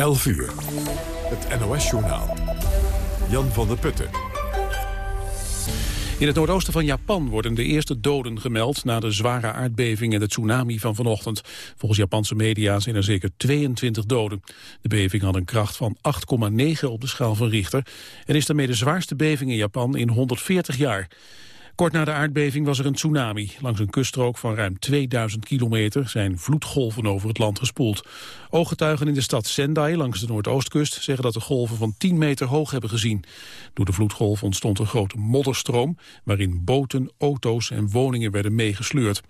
11 uur. Het NOS-journaal. Jan van der Putten. In het noordoosten van Japan worden de eerste doden gemeld... na de zware aardbeving en de tsunami van vanochtend. Volgens Japanse media zijn er zeker 22 doden. De beving had een kracht van 8,9 op de schaal van Richter... en is daarmee de zwaarste beving in Japan in 140 jaar. Kort na de aardbeving was er een tsunami. Langs een kuststrook van ruim 2000 kilometer zijn vloedgolven over het land gespoeld. Ooggetuigen in de stad Sendai langs de noordoostkust zeggen dat de golven van 10 meter hoog hebben gezien. Door de vloedgolf ontstond een grote modderstroom waarin boten, auto's en woningen werden meegesleurd.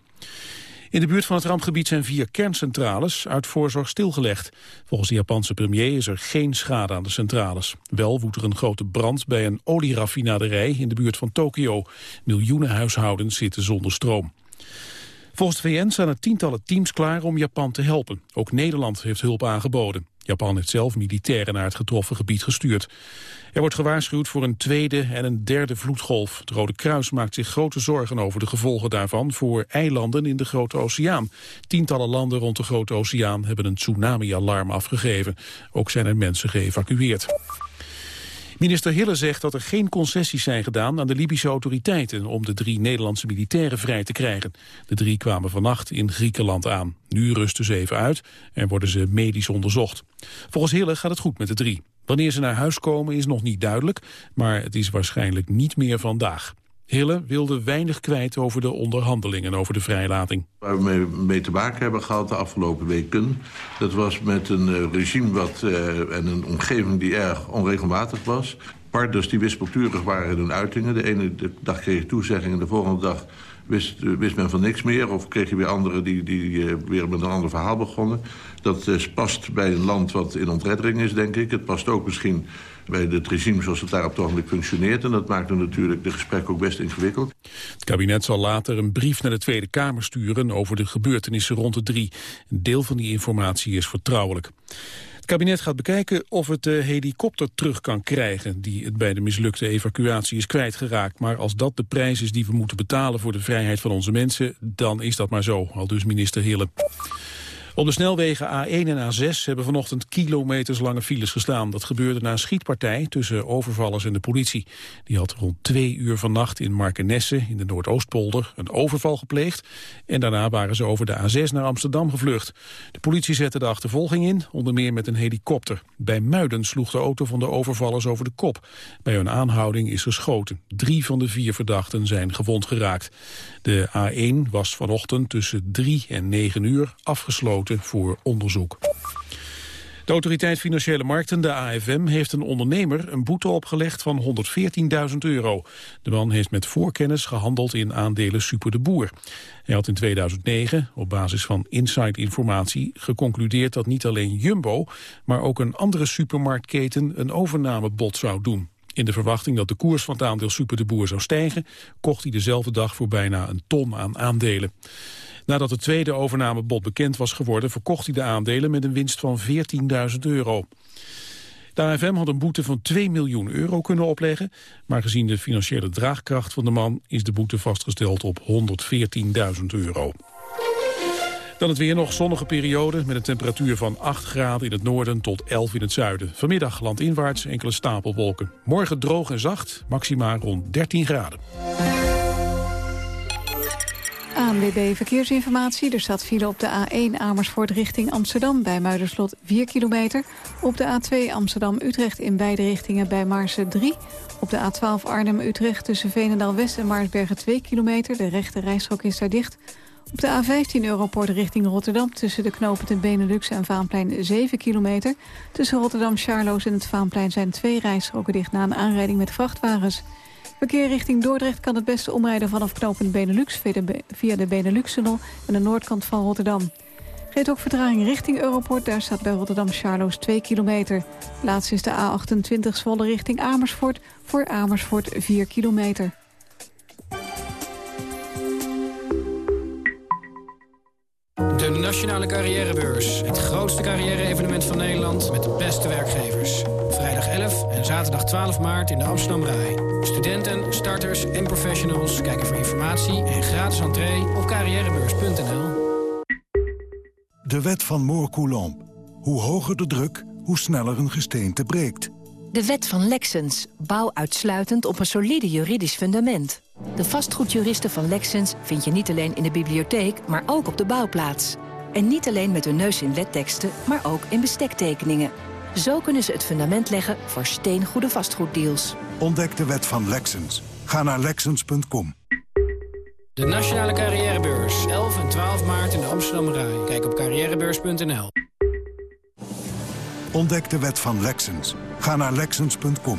In de buurt van het rampgebied zijn vier kerncentrales uit voorzorg stilgelegd. Volgens de Japanse premier is er geen schade aan de centrales. Wel woedt er een grote brand bij een olieraffinaderij in de buurt van Tokio. Miljoenen huishoudens zitten zonder stroom. Volgens de VN staan er tientallen teams klaar om Japan te helpen. Ook Nederland heeft hulp aangeboden. Japan heeft zelf militairen naar het getroffen gebied gestuurd. Er wordt gewaarschuwd voor een tweede en een derde vloedgolf. Het Rode Kruis maakt zich grote zorgen over de gevolgen daarvan voor eilanden in de Grote Oceaan. Tientallen landen rond de Grote Oceaan hebben een tsunami-alarm afgegeven. Ook zijn er mensen geëvacueerd. Minister Hille zegt dat er geen concessies zijn gedaan aan de Libische autoriteiten om de drie Nederlandse militairen vrij te krijgen. De drie kwamen vannacht in Griekenland aan. Nu rusten ze even uit en worden ze medisch onderzocht. Volgens Hille gaat het goed met de drie. Wanneer ze naar huis komen is nog niet duidelijk, maar het is waarschijnlijk niet meer vandaag. Hille wilde weinig kwijt over de onderhandelingen over de vrijlating. Waar we mee, te maken hebben gehad de afgelopen weken... dat was met een uh, regime wat, uh, en een omgeving die erg onregelmatig was. Partners die wispelturig waren in hun uitingen. De ene dag kreeg toezeggingen, de volgende dag wist, wist men van niks meer. Of kreeg je weer anderen die, die uh, weer met een ander verhaal begonnen. Dat past bij een land wat in ontreddering is, denk ik. Het past ook misschien bij het regime zoals het daar op het ogenblik functioneert. En dat maakt natuurlijk de gesprek ook best ingewikkeld. Het kabinet zal later een brief naar de Tweede Kamer sturen over de gebeurtenissen rond de drie. Een deel van die informatie is vertrouwelijk. Kabinet gaat bekijken of het de helikopter terug kan krijgen... die het bij de mislukte evacuatie is kwijtgeraakt. Maar als dat de prijs is die we moeten betalen voor de vrijheid van onze mensen... dan is dat maar zo, al dus minister Hille. Op de snelwegen A1 en A6 hebben vanochtend kilometers lange files gestaan. Dat gebeurde na een schietpartij tussen overvallers en de politie. Die had rond twee uur vannacht in Markenesse in de Noordoostpolder een overval gepleegd. En daarna waren ze over de A6 naar Amsterdam gevlucht. De politie zette de achtervolging in, onder meer met een helikopter. Bij Muiden sloeg de auto van de overvallers over de kop. Bij hun aanhouding is geschoten. Drie van de vier verdachten zijn gewond geraakt. De A1 was vanochtend tussen 3 en 9 uur afgesloten voor onderzoek. De Autoriteit Financiële Markten, de AFM, heeft een ondernemer een boete opgelegd van 114.000 euro. De man heeft met voorkennis gehandeld in aandelen Super de Boer. Hij had in 2009, op basis van inside-informatie, geconcludeerd dat niet alleen Jumbo, maar ook een andere supermarktketen een overnamebod zou doen. In de verwachting dat de koers van het aandeel Super de Boer zou stijgen... kocht hij dezelfde dag voor bijna een ton aan aandelen. Nadat het tweede overnamebod bekend was geworden... verkocht hij de aandelen met een winst van 14.000 euro. De AFM had een boete van 2 miljoen euro kunnen opleggen... maar gezien de financiële draagkracht van de man... is de boete vastgesteld op 114.000 euro. Dan het weer nog zonnige periode met een temperatuur van 8 graden in het noorden tot 11 in het zuiden. Vanmiddag landinwaarts enkele stapelwolken. Morgen droog en zacht, maxima rond 13 graden. ANWB Verkeersinformatie. Er staat file op de A1 Amersfoort richting Amsterdam bij Muiderslot 4 kilometer. Op de A2 Amsterdam-Utrecht in beide richtingen bij Maarsen 3. Op de A12 Arnhem-Utrecht tussen Veenendaal-West en Maarsbergen 2 kilometer. De rechte rijstrook is daar dicht. Op de A15 Europort richting Rotterdam tussen de knopen Benelux en Vaanplein 7 kilometer. Tussen Rotterdam, Charloes en het Vaanplein zijn twee rijstroken dicht na een aanrijding met vrachtwagens. Verkeer richting Dordrecht kan het beste omrijden vanaf knooppunt Benelux... via de Benelux-tunnel aan de noordkant van Rotterdam. Geeft ook vertraging richting Europort. Daar staat bij Rotterdam-Charloes 2 kilometer. Laatst is de A28 Zwolle richting Amersfoort. Voor Amersfoort 4 kilometer. De Nationale Carrièrebeurs. Het grootste carrière-evenement van Nederland met de beste werkgevers. Vrijdag 11 en zaterdag 12 maart in de Amsterdam Rai. Studenten, starters en professionals kijken voor informatie en gratis entree op carrièrebeurs.nl. De wet van Moore-Coulomb. Hoe hoger de druk, hoe sneller een gesteente breekt. De wet van Lexens. Bouw uitsluitend op een solide juridisch fundament. De vastgoedjuristen van Lexens vind je niet alleen in de bibliotheek, maar ook op de bouwplaats. En niet alleen met hun neus in wetteksten, maar ook in bestektekeningen. Zo kunnen ze het fundament leggen voor steengoede vastgoeddeals. Ontdek de wet van Lexens. Ga naar Lexens.com. De Nationale Carrièrebeurs. 11 en 12 maart in de Amsterdam Rai. Kijk op carrièrebeurs.nl. Ontdek de wet van Lexens. Ga naar Lexens.com.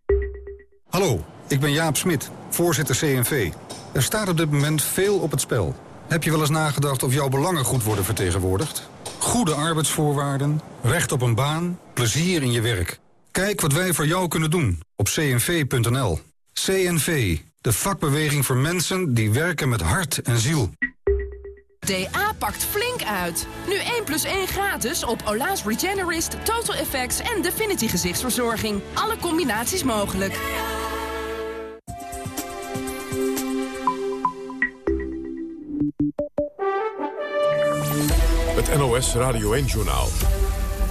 Hallo, ik ben Jaap Smit, voorzitter CNV. Er staat op dit moment veel op het spel. Heb je wel eens nagedacht of jouw belangen goed worden vertegenwoordigd? Goede arbeidsvoorwaarden, recht op een baan, plezier in je werk. Kijk wat wij voor jou kunnen doen op cnv.nl. CNV, de vakbeweging voor mensen die werken met hart en ziel. DA pakt flink uit. Nu 1 plus 1 gratis op Ola's Regenerist, Total Effects en Definity gezichtsverzorging. Alle combinaties mogelijk. Het NOS Radio 1-journaal.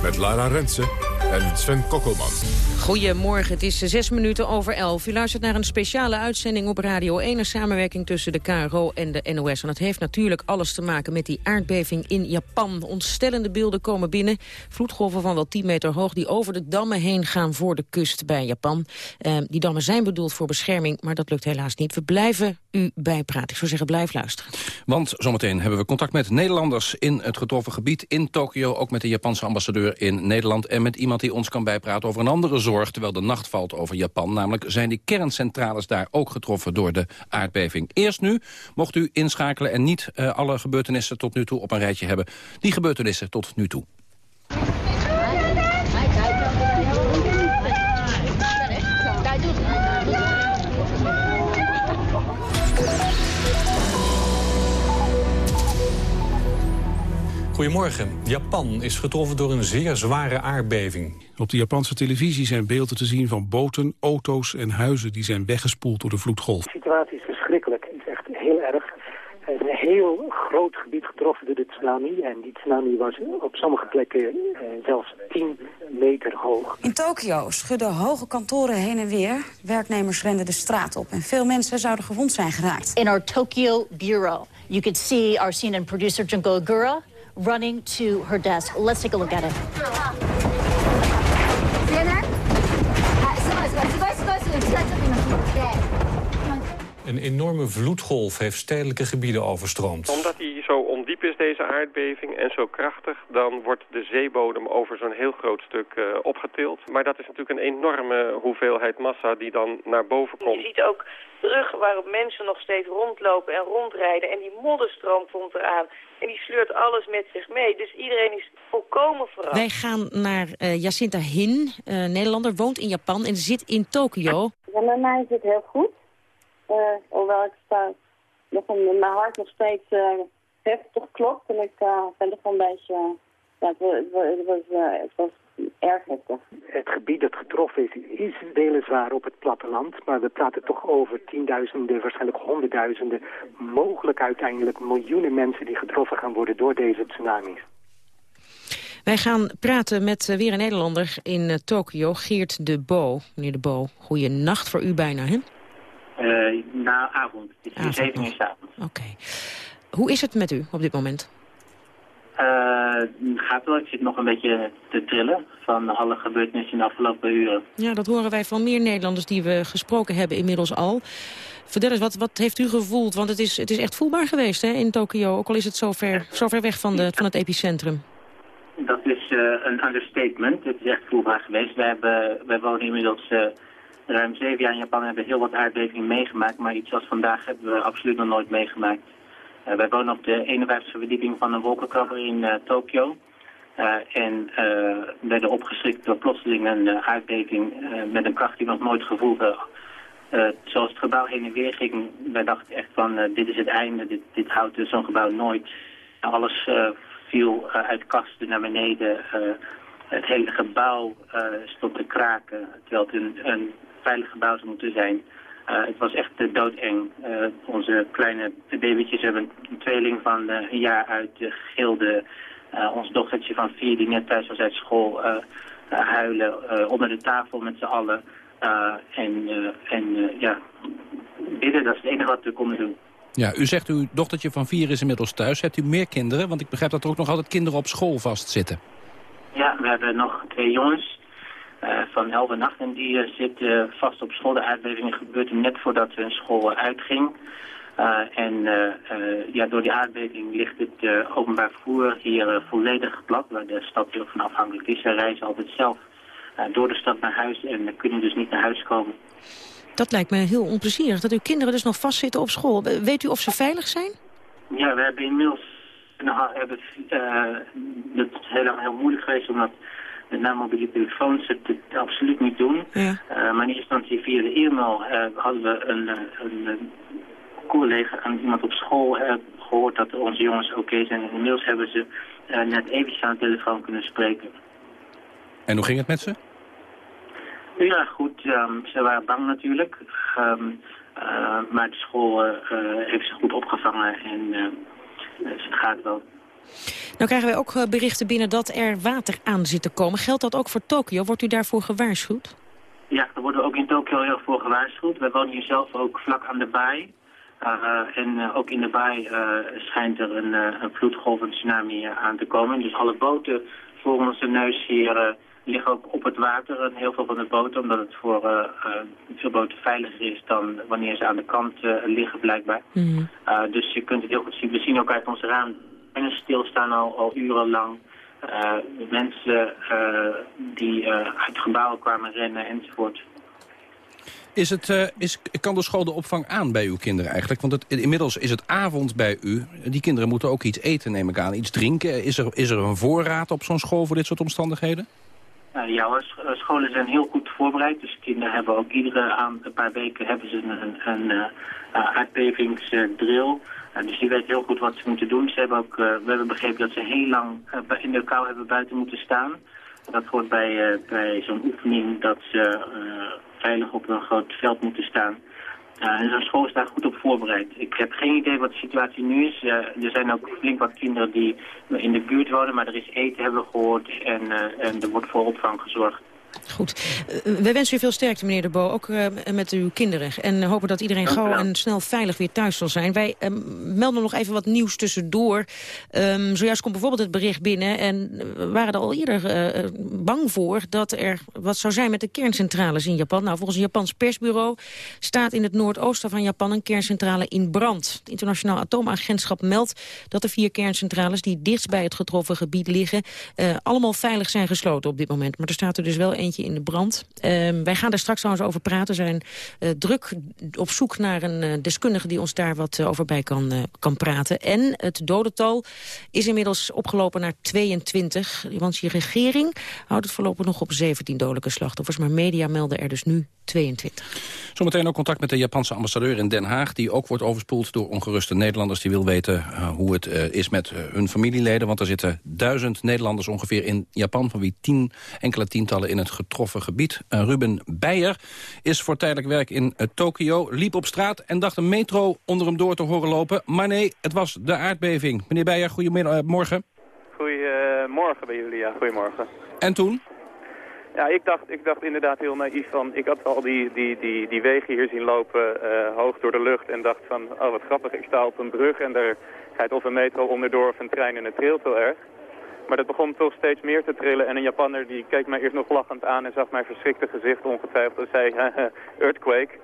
Met Lara Rensen en Sven Kokkelman. Goedemorgen, het is zes minuten over elf. U luistert naar een speciale uitzending op Radio 1... een samenwerking tussen de KRO en de NOS. En dat heeft natuurlijk alles te maken met die aardbeving in Japan. Ontstellende beelden komen binnen. Vloedgolven van wel 10 meter hoog die over de dammen heen gaan voor de kust bij Japan. Eh, die dammen zijn bedoeld voor bescherming, maar dat lukt helaas niet. We blijven u bijpraten. Ik zou zeggen, blijf luisteren. Want zometeen hebben we contact met Nederlanders in het getroffen gebied in Tokio. Ook met de Japanse ambassadeur in Nederland. En met iemand die ons kan bijpraten over een andere zorg... terwijl de nacht valt over Japan. Namelijk zijn die kerncentrales daar ook getroffen door de aardbeving. Eerst nu mocht u inschakelen en niet uh, alle gebeurtenissen tot nu toe op een rijtje hebben. Die gebeurtenissen tot nu toe. Goedemorgen. Japan is getroffen door een zeer zware aardbeving. Op de Japanse televisie zijn beelden te zien van boten, auto's en huizen... die zijn weggespoeld door de vloedgolf. De situatie is verschrikkelijk. Het is echt heel erg. Er is een heel groot gebied getroffen door de tsunami. En die tsunami was op sommige plekken eh, zelfs 10 meter hoog. In Tokio schudden hoge kantoren heen en weer. Werknemers renden de straat op. En veel mensen zouden gewond zijn geraakt. In our Tokyo bureau, you could see our CNN producer Junko Agura running to her desk. Let's take a look at it. Een enorme vloedgolf heeft stedelijke gebieden overstroomd. Omdat hij zo is, deze aardbeving, en zo krachtig... dan wordt de zeebodem over zo'n heel groot stuk uh, opgetild. Maar dat is natuurlijk een enorme hoeveelheid massa die dan naar boven komt. Je ziet ook bruggen waarop mensen nog steeds rondlopen en rondrijden. En die modderstroom komt eraan. En die sleurt alles met zich mee. Dus iedereen is volkomen verrast. Wij gaan naar uh, Jacinta Hin, uh, Nederlander, woont in Japan en zit in Tokio. Ja, met mij is het heel goed. Uh, hoewel ik sta, nog een, mijn hart nog steeds heftig klopt. En ik ben toch een beetje... Ja, het, het, was, het was erg heftig. Het gebied dat getroffen is, is weliswaar op het platteland. Maar we praten toch over tienduizenden, waarschijnlijk honderdduizenden... mogelijk uiteindelijk miljoenen mensen die getroffen gaan worden door deze tsunamis. Wij gaan praten met uh, weer een Nederlander in uh, Tokio, Geert de Bo. Meneer de Bo, goeie nacht voor u bijna, hè? Uh, na avond. Het is nu zeven uur avond. Oké. Hoe is het met u op dit moment? Uh, gaat wel. Ik zit nog een beetje te trillen van alle gebeurtenissen in de afgelopen uren. Ja, dat horen wij van meer Nederlanders die we gesproken hebben inmiddels al. Vertel eens, wat, wat heeft u gevoeld? Want het is, het is echt voelbaar geweest hè, in Tokio, ook al is het zo ver, zo ver weg van, de, van het epicentrum. Dat is uh, een understatement. Het is echt voelbaar geweest. Wij, hebben, wij wonen inmiddels uh, ruim zeven jaar in Japan en hebben heel wat aardbevingen meegemaakt. Maar iets als vandaag hebben we absoluut nog nooit meegemaakt. Uh, wij wonen op de 51e verdieping van een wolkenkrabber in uh, Tokio. en werden opgeschrikt door plotseling een aardbeving met een kracht die we nog nooit gevoeld hebben. zoals het gebouw heen en weer ging, wij dachten echt van dit is het einde, dit, dit houdt zo'n gebouw nooit. Alles viel uit kasten naar beneden. het hele gebouw stond te kraken, terwijl het een, een veilig gebouw zou moeten zijn. Uh, het was echt uh, doodeng. Uh, onze kleine babytjes hebben een tweeling van een jaar uit uh, gilde. ons dochtertje van vier die net thuis was uit school huilen onder de tafel met z'n allen. en en ja, bidden, dat is het enige wat we konden doen. Ja, u zegt uw dochtertje van vier is inmiddels thuis. Hebt u meer kinderen? Want ik begrijp dat er ook nog altijd kinderen op school vastzitten. Ja, we hebben nog twee jongens. Uh, van 11 en 8 en die uh, zit uh, vast op school. De aardbeving gebeurde net voordat hun school uitging. en ja, door die aardbeving ligt het openbaar vervoer hier volledig plat, waar de stad heel van afhankelijk is. Ze reizen altijd zelf door de stad naar huis en kunnen dus niet naar huis komen. Dat lijkt me heel onplezierig, dat uw kinderen dus nog vastzitten op school. Weet u of ze veilig zijn? Ja, we hebben inmiddels... Nou, hebben, het is heel lang heel moeilijk geweest, omdat met name mobiele telefoons het, het absoluut niet doen. Ja. Uh, maar in eerste instantie via de e-mail uh, hadden we een, eh, een, een collega aan iemand op school gehoord dat onze jongens oké zijn. En inmiddels hebben ze net eventjes aan de telefoon kunnen spreken. En hoe ging het met ze? Ja, goed. Um, ze waren bang natuurlijk. Um, maar de school heeft ze goed opgevangen en het gaat wel. Nou krijgen wij ook eh, berichten binnen dat er water aan zit te komen. Geldt dat ook voor Tokio? Wordt u daarvoor gewaarschuwd? Ja, daar worden we ook in Tokio heel erg voor gewaarschuwd. Wij wonen hier zelf ook vlak aan de baai. Uh, en uh, ook in de baai uh, schijnt er een, een vloedgolf, een tsunami aan te komen. Dus alle boten voor onze neus hier liggen ook op het water. En heel veel van de boten, omdat het voor veel boten veiliger is dan wanneer ze aan de kant liggen blijkbaar. Mm. dus je kunt het heel goed zien. We zien ook uit ons raam en stilstaan al, al urenlang. Uh, mensen uh, die uh, uit gebouwen kwamen rennen enzovoort. Is het, is, kan de school de opvang aan bij uw kinderen eigenlijk? Want het, inmiddels is het avond bij u. Die kinderen moeten ook iets eten, neem ik aan. Iets drinken. Is er, is er een voorraad op zo'n school voor dit soort omstandigheden? ja, scholen zijn heel goed voorbereid. Dus kinderen hebben ook iedere aan een paar weken hebben ze een, een, een aardbevingsdrill. Uh, dus die weten heel goed wat ze moeten doen. Ze hebben ook, uh, we hebben begrepen dat ze heel lang uh, in de kou hebben buiten moeten staan. Dat hoort bij, bij zo'n oefening dat ze veilig op een groot veld moeten staan. en zo'n school is daar goed op voorbereid. Ik heb geen idee wat de situatie nu is. er zijn ook flink wat kinderen die in de buurt wonen, maar er is eten, hebben gehoord. En, en er wordt voor opvang gezorgd. Goed. Uh, we wensen u veel sterkte, meneer De Bo, ook uh, met uw kinderen. En hopen dat iedereen gauw en snel veilig weer thuis zal zijn. Wij uh, melden nog even wat nieuws tussendoor. Um, zojuist komt bijvoorbeeld het bericht binnen... en we waren er al eerder bang voor dat er wat zou zijn met de kerncentrales in Japan. Nou, volgens een Japans persbureau staat in het noordoosten van Japan... een kerncentrale in brand. Het internationaal atoomagentschap meldt dat de vier kerncentrales... die dichtst bij het getroffen gebied liggen... allemaal veilig zijn gesloten op dit moment. Maar er staat er dus wel eentje in de brand. Uh, wij gaan daar straks trouwens over praten. We zijn uh, druk op zoek naar een uh, deskundige die ons daar wat uh, over bij kan, kan praten. En het dodental is inmiddels opgelopen naar 22. Want je regering houdt het voorlopig nog op 17 dodelijke slachtoffers. Maar media melden er dus nu 22. Zometeen ook contact met de Japanse ambassadeur in Den Haag... die ook wordt overspoeld door ongeruste Nederlanders. Die wil weten hoe het is met hun familieleden. Want er zitten duizend Nederlanders ongeveer in Japan... van wie tien, enkele tientallen in het getroffen gebied. Ruben Beijer is voor tijdelijk werk in Tokio. Liep op straat en dacht een metro onder hem door te horen lopen. Maar nee, het was de aardbeving. Meneer Beijer, goedemorgen. Goedemorgen bij jullie, ja. Goedemorgen. En toen? Ja, ik dacht, ik dacht inderdaad heel naïef van... Ik had al die, die, die, die wegen hier zien lopen uh, hoog door de lucht... en dacht van, oh wat grappig, ik sta op een brug... en daar gaat of een metro onderdoor of een trein en het trilt heel erg. Maar dat begon toch steeds meer te trillen. En een Japanner die keek mij eerst nog lachend aan... en zag mijn verschrikte gezicht ongetwijfeld en zei, earthquake...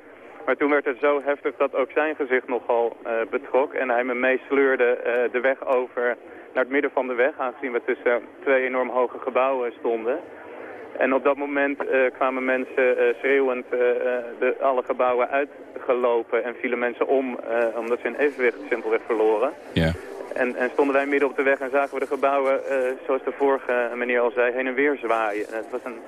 Maar toen werd het zo heftig dat ook zijn gezicht nogal uh, betrok. En hij me meesleurde uh, de weg over naar het midden van de weg. Aangezien we tussen twee enorm hoge gebouwen stonden. En op dat moment uh, kwamen mensen schreeuwend de, alle gebouwen uitgelopen en vielen mensen om omdat ze hun evenwicht simpelweg verloren. Ja. En, en, stonden wij midden op de weg en zagen we de gebouwen, zoals de vorige meneer al zei, heen en weer zwaaien. het was een,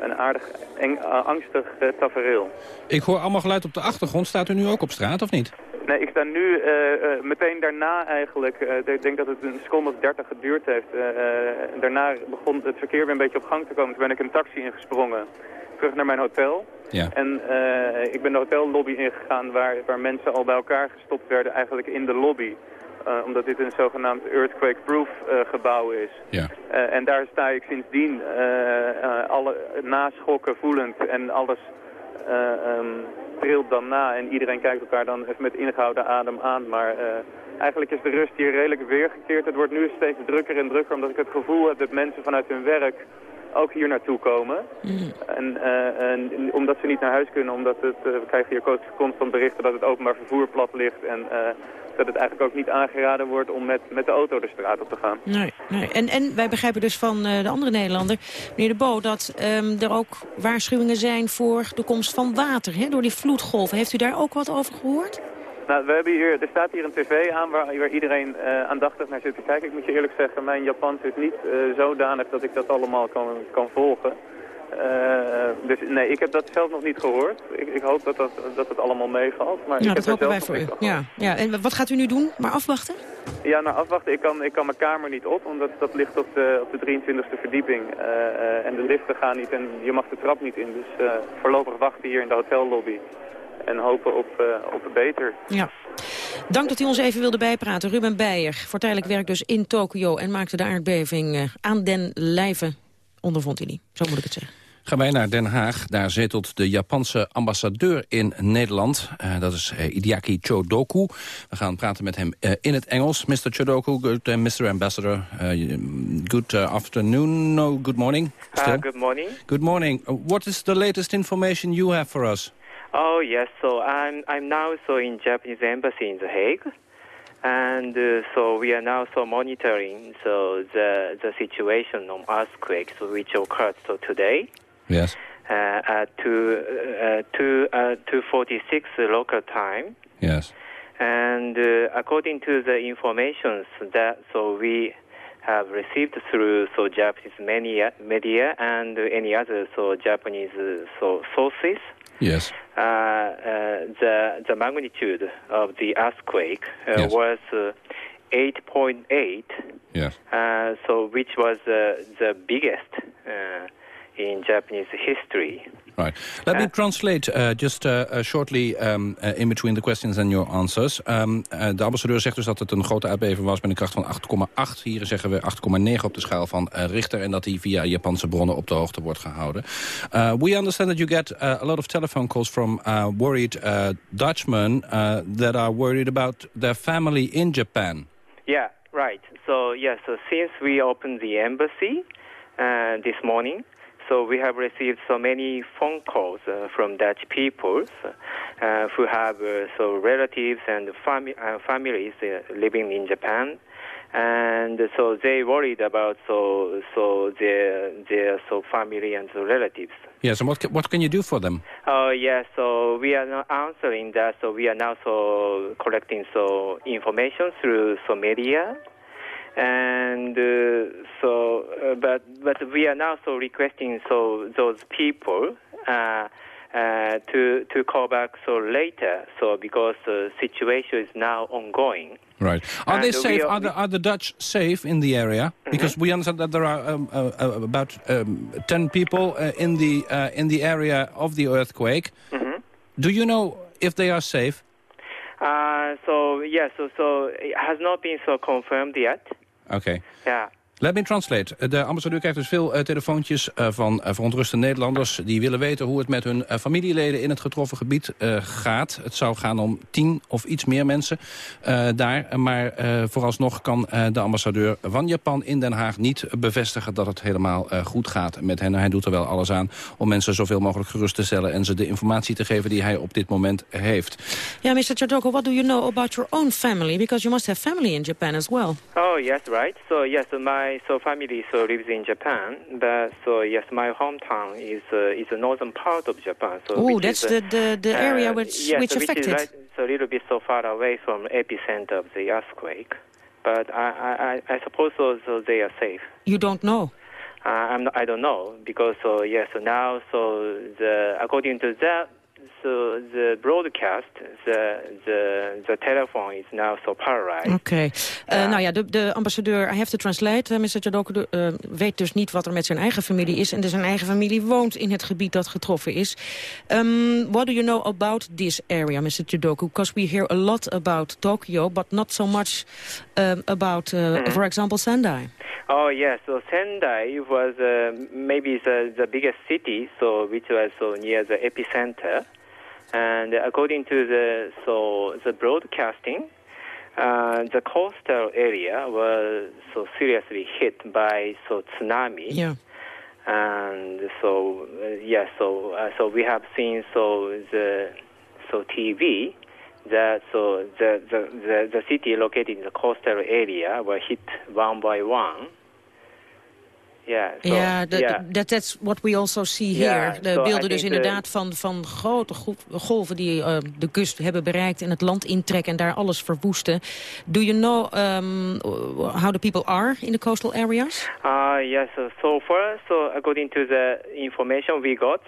een aardig eng, angstig tafereel. Ik hoor allemaal geluid op de achtergrond. Staat u nu ook op straat of niet? Nee, ik sta nu uh, uh, meteen daarna eigenlijk, uh, ik denk dat het een seconde of dertig geduurd heeft. daarna begon het verkeer weer een beetje op gang te komen. Toen ben ik een taxi ingesprongen, terug naar mijn hotel. Ja. En ik ben de hotellobby ingegaan waar, waar mensen al bij elkaar gestopt werden eigenlijk in de lobby. Omdat dit een zogenaamd earthquake-proof gebouw is. Ja. en daar sta ik sindsdien alle naschokken voelend en alles um, trilt dan na en iedereen kijkt elkaar dan even met ingehouden adem aan. Maar uh, eigenlijk is de rust hier redelijk weergekeerd. Het wordt nu steeds drukker en drukker omdat ik het gevoel heb dat mensen vanuit hun werk ook hier naartoe komen. Mm. En, uh, en, omdat ze niet naar huis kunnen, omdat het, uh, we krijgen hier constant berichten dat het openbaar vervoer plat ligt. En dat het eigenlijk ook niet aangeraden wordt om met, met de auto de straat op te gaan. Nee, nee. En, en wij begrijpen dus van de andere Nederlander, meneer De Bo, dat um, er ook waarschuwingen zijn voor de komst van water hè, door die vloedgolven. Heeft u daar ook wat over gehoord? Nou, we hebben hier, er staat hier een tv aan waar, waar iedereen uh, aandachtig naar zit te kijken. Ik moet je eerlijk zeggen, mijn Japans is niet uh, zodanig dat ik dat allemaal kan, kan volgen. Uh, dus nee, ik heb dat zelf nog niet gehoord. Ik, ik hoop dat, dat, dat het allemaal meevalt. Maar ja, dat hopen wij voor u. Ja, ja. En wat gaat u nu doen? Maar afwachten? Ja, nou afwachten. Ik kan, ik kan mijn kamer niet op, omdat dat ligt op de, op de 23e verdieping. Uh, uh, en de liften gaan niet en je mag de trap niet in. Dus voorlopig wachten hier in de hotellobby. En hopen op, op beter. Ja. Dank dat u ons even wilde bijpraten. Ruben Beijer, voor tijdelijk werk dus in Tokio... en maakte de aardbeving aan den lijve, ondervond hij niet. Zo moet ik het zeggen. Gaan wij naar Den Haag. Daar zetelt de Japanse ambassadeur in Nederland. Uh, dat is uh, Idiaki Chodoku. We gaan praten met hem uh, in het Engels. Mr. Chodoku, good, Mr. Ambassador, good afternoon, no, good morning. Uh, good morning. Good morning. what is the latest information you have for us? Oh, yes. So I'm, I'm now so in Japanese embassy in The Hague. And uh, so we are now so monitoring so the the situation of earthquakes which occurred so today. Yes. Uh, at two, uh, two, uh, 246 local time. Yes. And uh, according to the information that so we have received through so Japanese media, media and any other so Japanese uh, so sources. Yes. Uh, uh, the the magnitude of the earthquake uh, yes. was 8.8. yes. so which was the biggest in Japanese history. Right. Let me translate uh, just uh, uh, shortly um, uh, in between the questions and your answers. Um, uh, de ambassadeur zegt dus dat het een grote aardbeving was met een kracht van 8,8. Hier zeggen we 8,9 op de schaal van uh, Richter. En dat die via Japanse bronnen op de hoogte wordt gehouden. we understand that you get a lot of telephone calls from worried Dutchmen that are worried about their family in Japan. Yeah, right. So, yeah, so since we opened the embassy this morning... So we have received so many phone calls uh, from Dutch people uh, who have uh, so relatives and fami- uh, families uh, living in Japan, and so they worried about so so their their so family and so relatives. Yes, and what can, what can you do for them? Oh yeah, so we are now answering that. So we are now so collecting so information through so media and uh, so uh, but but we are now so requesting so those people uh, uh, to to call back so later so because the situation is now ongoing right are and they safe are, are, the are the dutch safe in the area mm-hmm. because mm -hmm. we understand that there are um, uh, uh, about um, 10 people in the in the area of the earthquake mm -hmm. do you know if they are safe so yes so so it has not been so confirmed yet Oké. Ja. Let me translate. De ambassadeur krijgt dus veel uh, telefoontjes uh, van uh, verontruste Nederlanders... die willen weten hoe het met hun familieleden in het getroffen gebied gaat. Het zou gaan om tien of iets meer mensen daar. Maar vooralsnog kan de ambassadeur van Japan in Den Haag niet bevestigen... dat het helemaal goed gaat met hen. Hij doet er wel alles aan om mensen zoveel mogelijk gerust te stellen... en ze de informatie te geven die hij op dit moment heeft. Ja, Mr. Chadoko, what do you know about your own family? Because you must have family in Japan as well. Oh, yes, right. So, yes, my so family so lives in Japan, but so yes, my hometown is uh, is the northern part of Japan. So oh, that's the, the, the area which yes, which so affected. Which is right, so a little bit so far away from epicenter of the earthquake. but I, I, I suppose so, so they are safe. You don't know? Uh, I'm not, I don't know because so yes, so now so the according to that, so the broadcast, the the the telephone is now so polarized. Oké. Eh, nou ja, de, de ambassadeur, I have to translate, uh, Mr. Jadoku, uh, weet dus niet wat er met zijn eigen familie is. En de, zijn eigen familie woont in het gebied dat getroffen is. Um, what do you know about this area, Mr. Jadoku? Because we hear a lot about Tokyo, but not so much um, about, uh, Mhm. for example, Sendai. Oh yes, so Sendai was uh, maybe the the biggest city, so which was so near the epicenter, and according to the so the broadcasting, uh, the coastal area was so seriously hit by so tsunami. Yeah. and so uh, yes, so uh, so we have seen so the so TV that so the, the the the city located in the coastal area were hit one by one. Yeah. So, ja, yeah. that, that's what we also see Ja, here. De so beelden dus the- inderdaad van, van grote go- golven die eh, de kust hebben bereikt... en het land intrekken en daar alles verwoesten. Do you know um, how the people are in the coastal areas? Uh, yes, so, so far, so according to the information we got,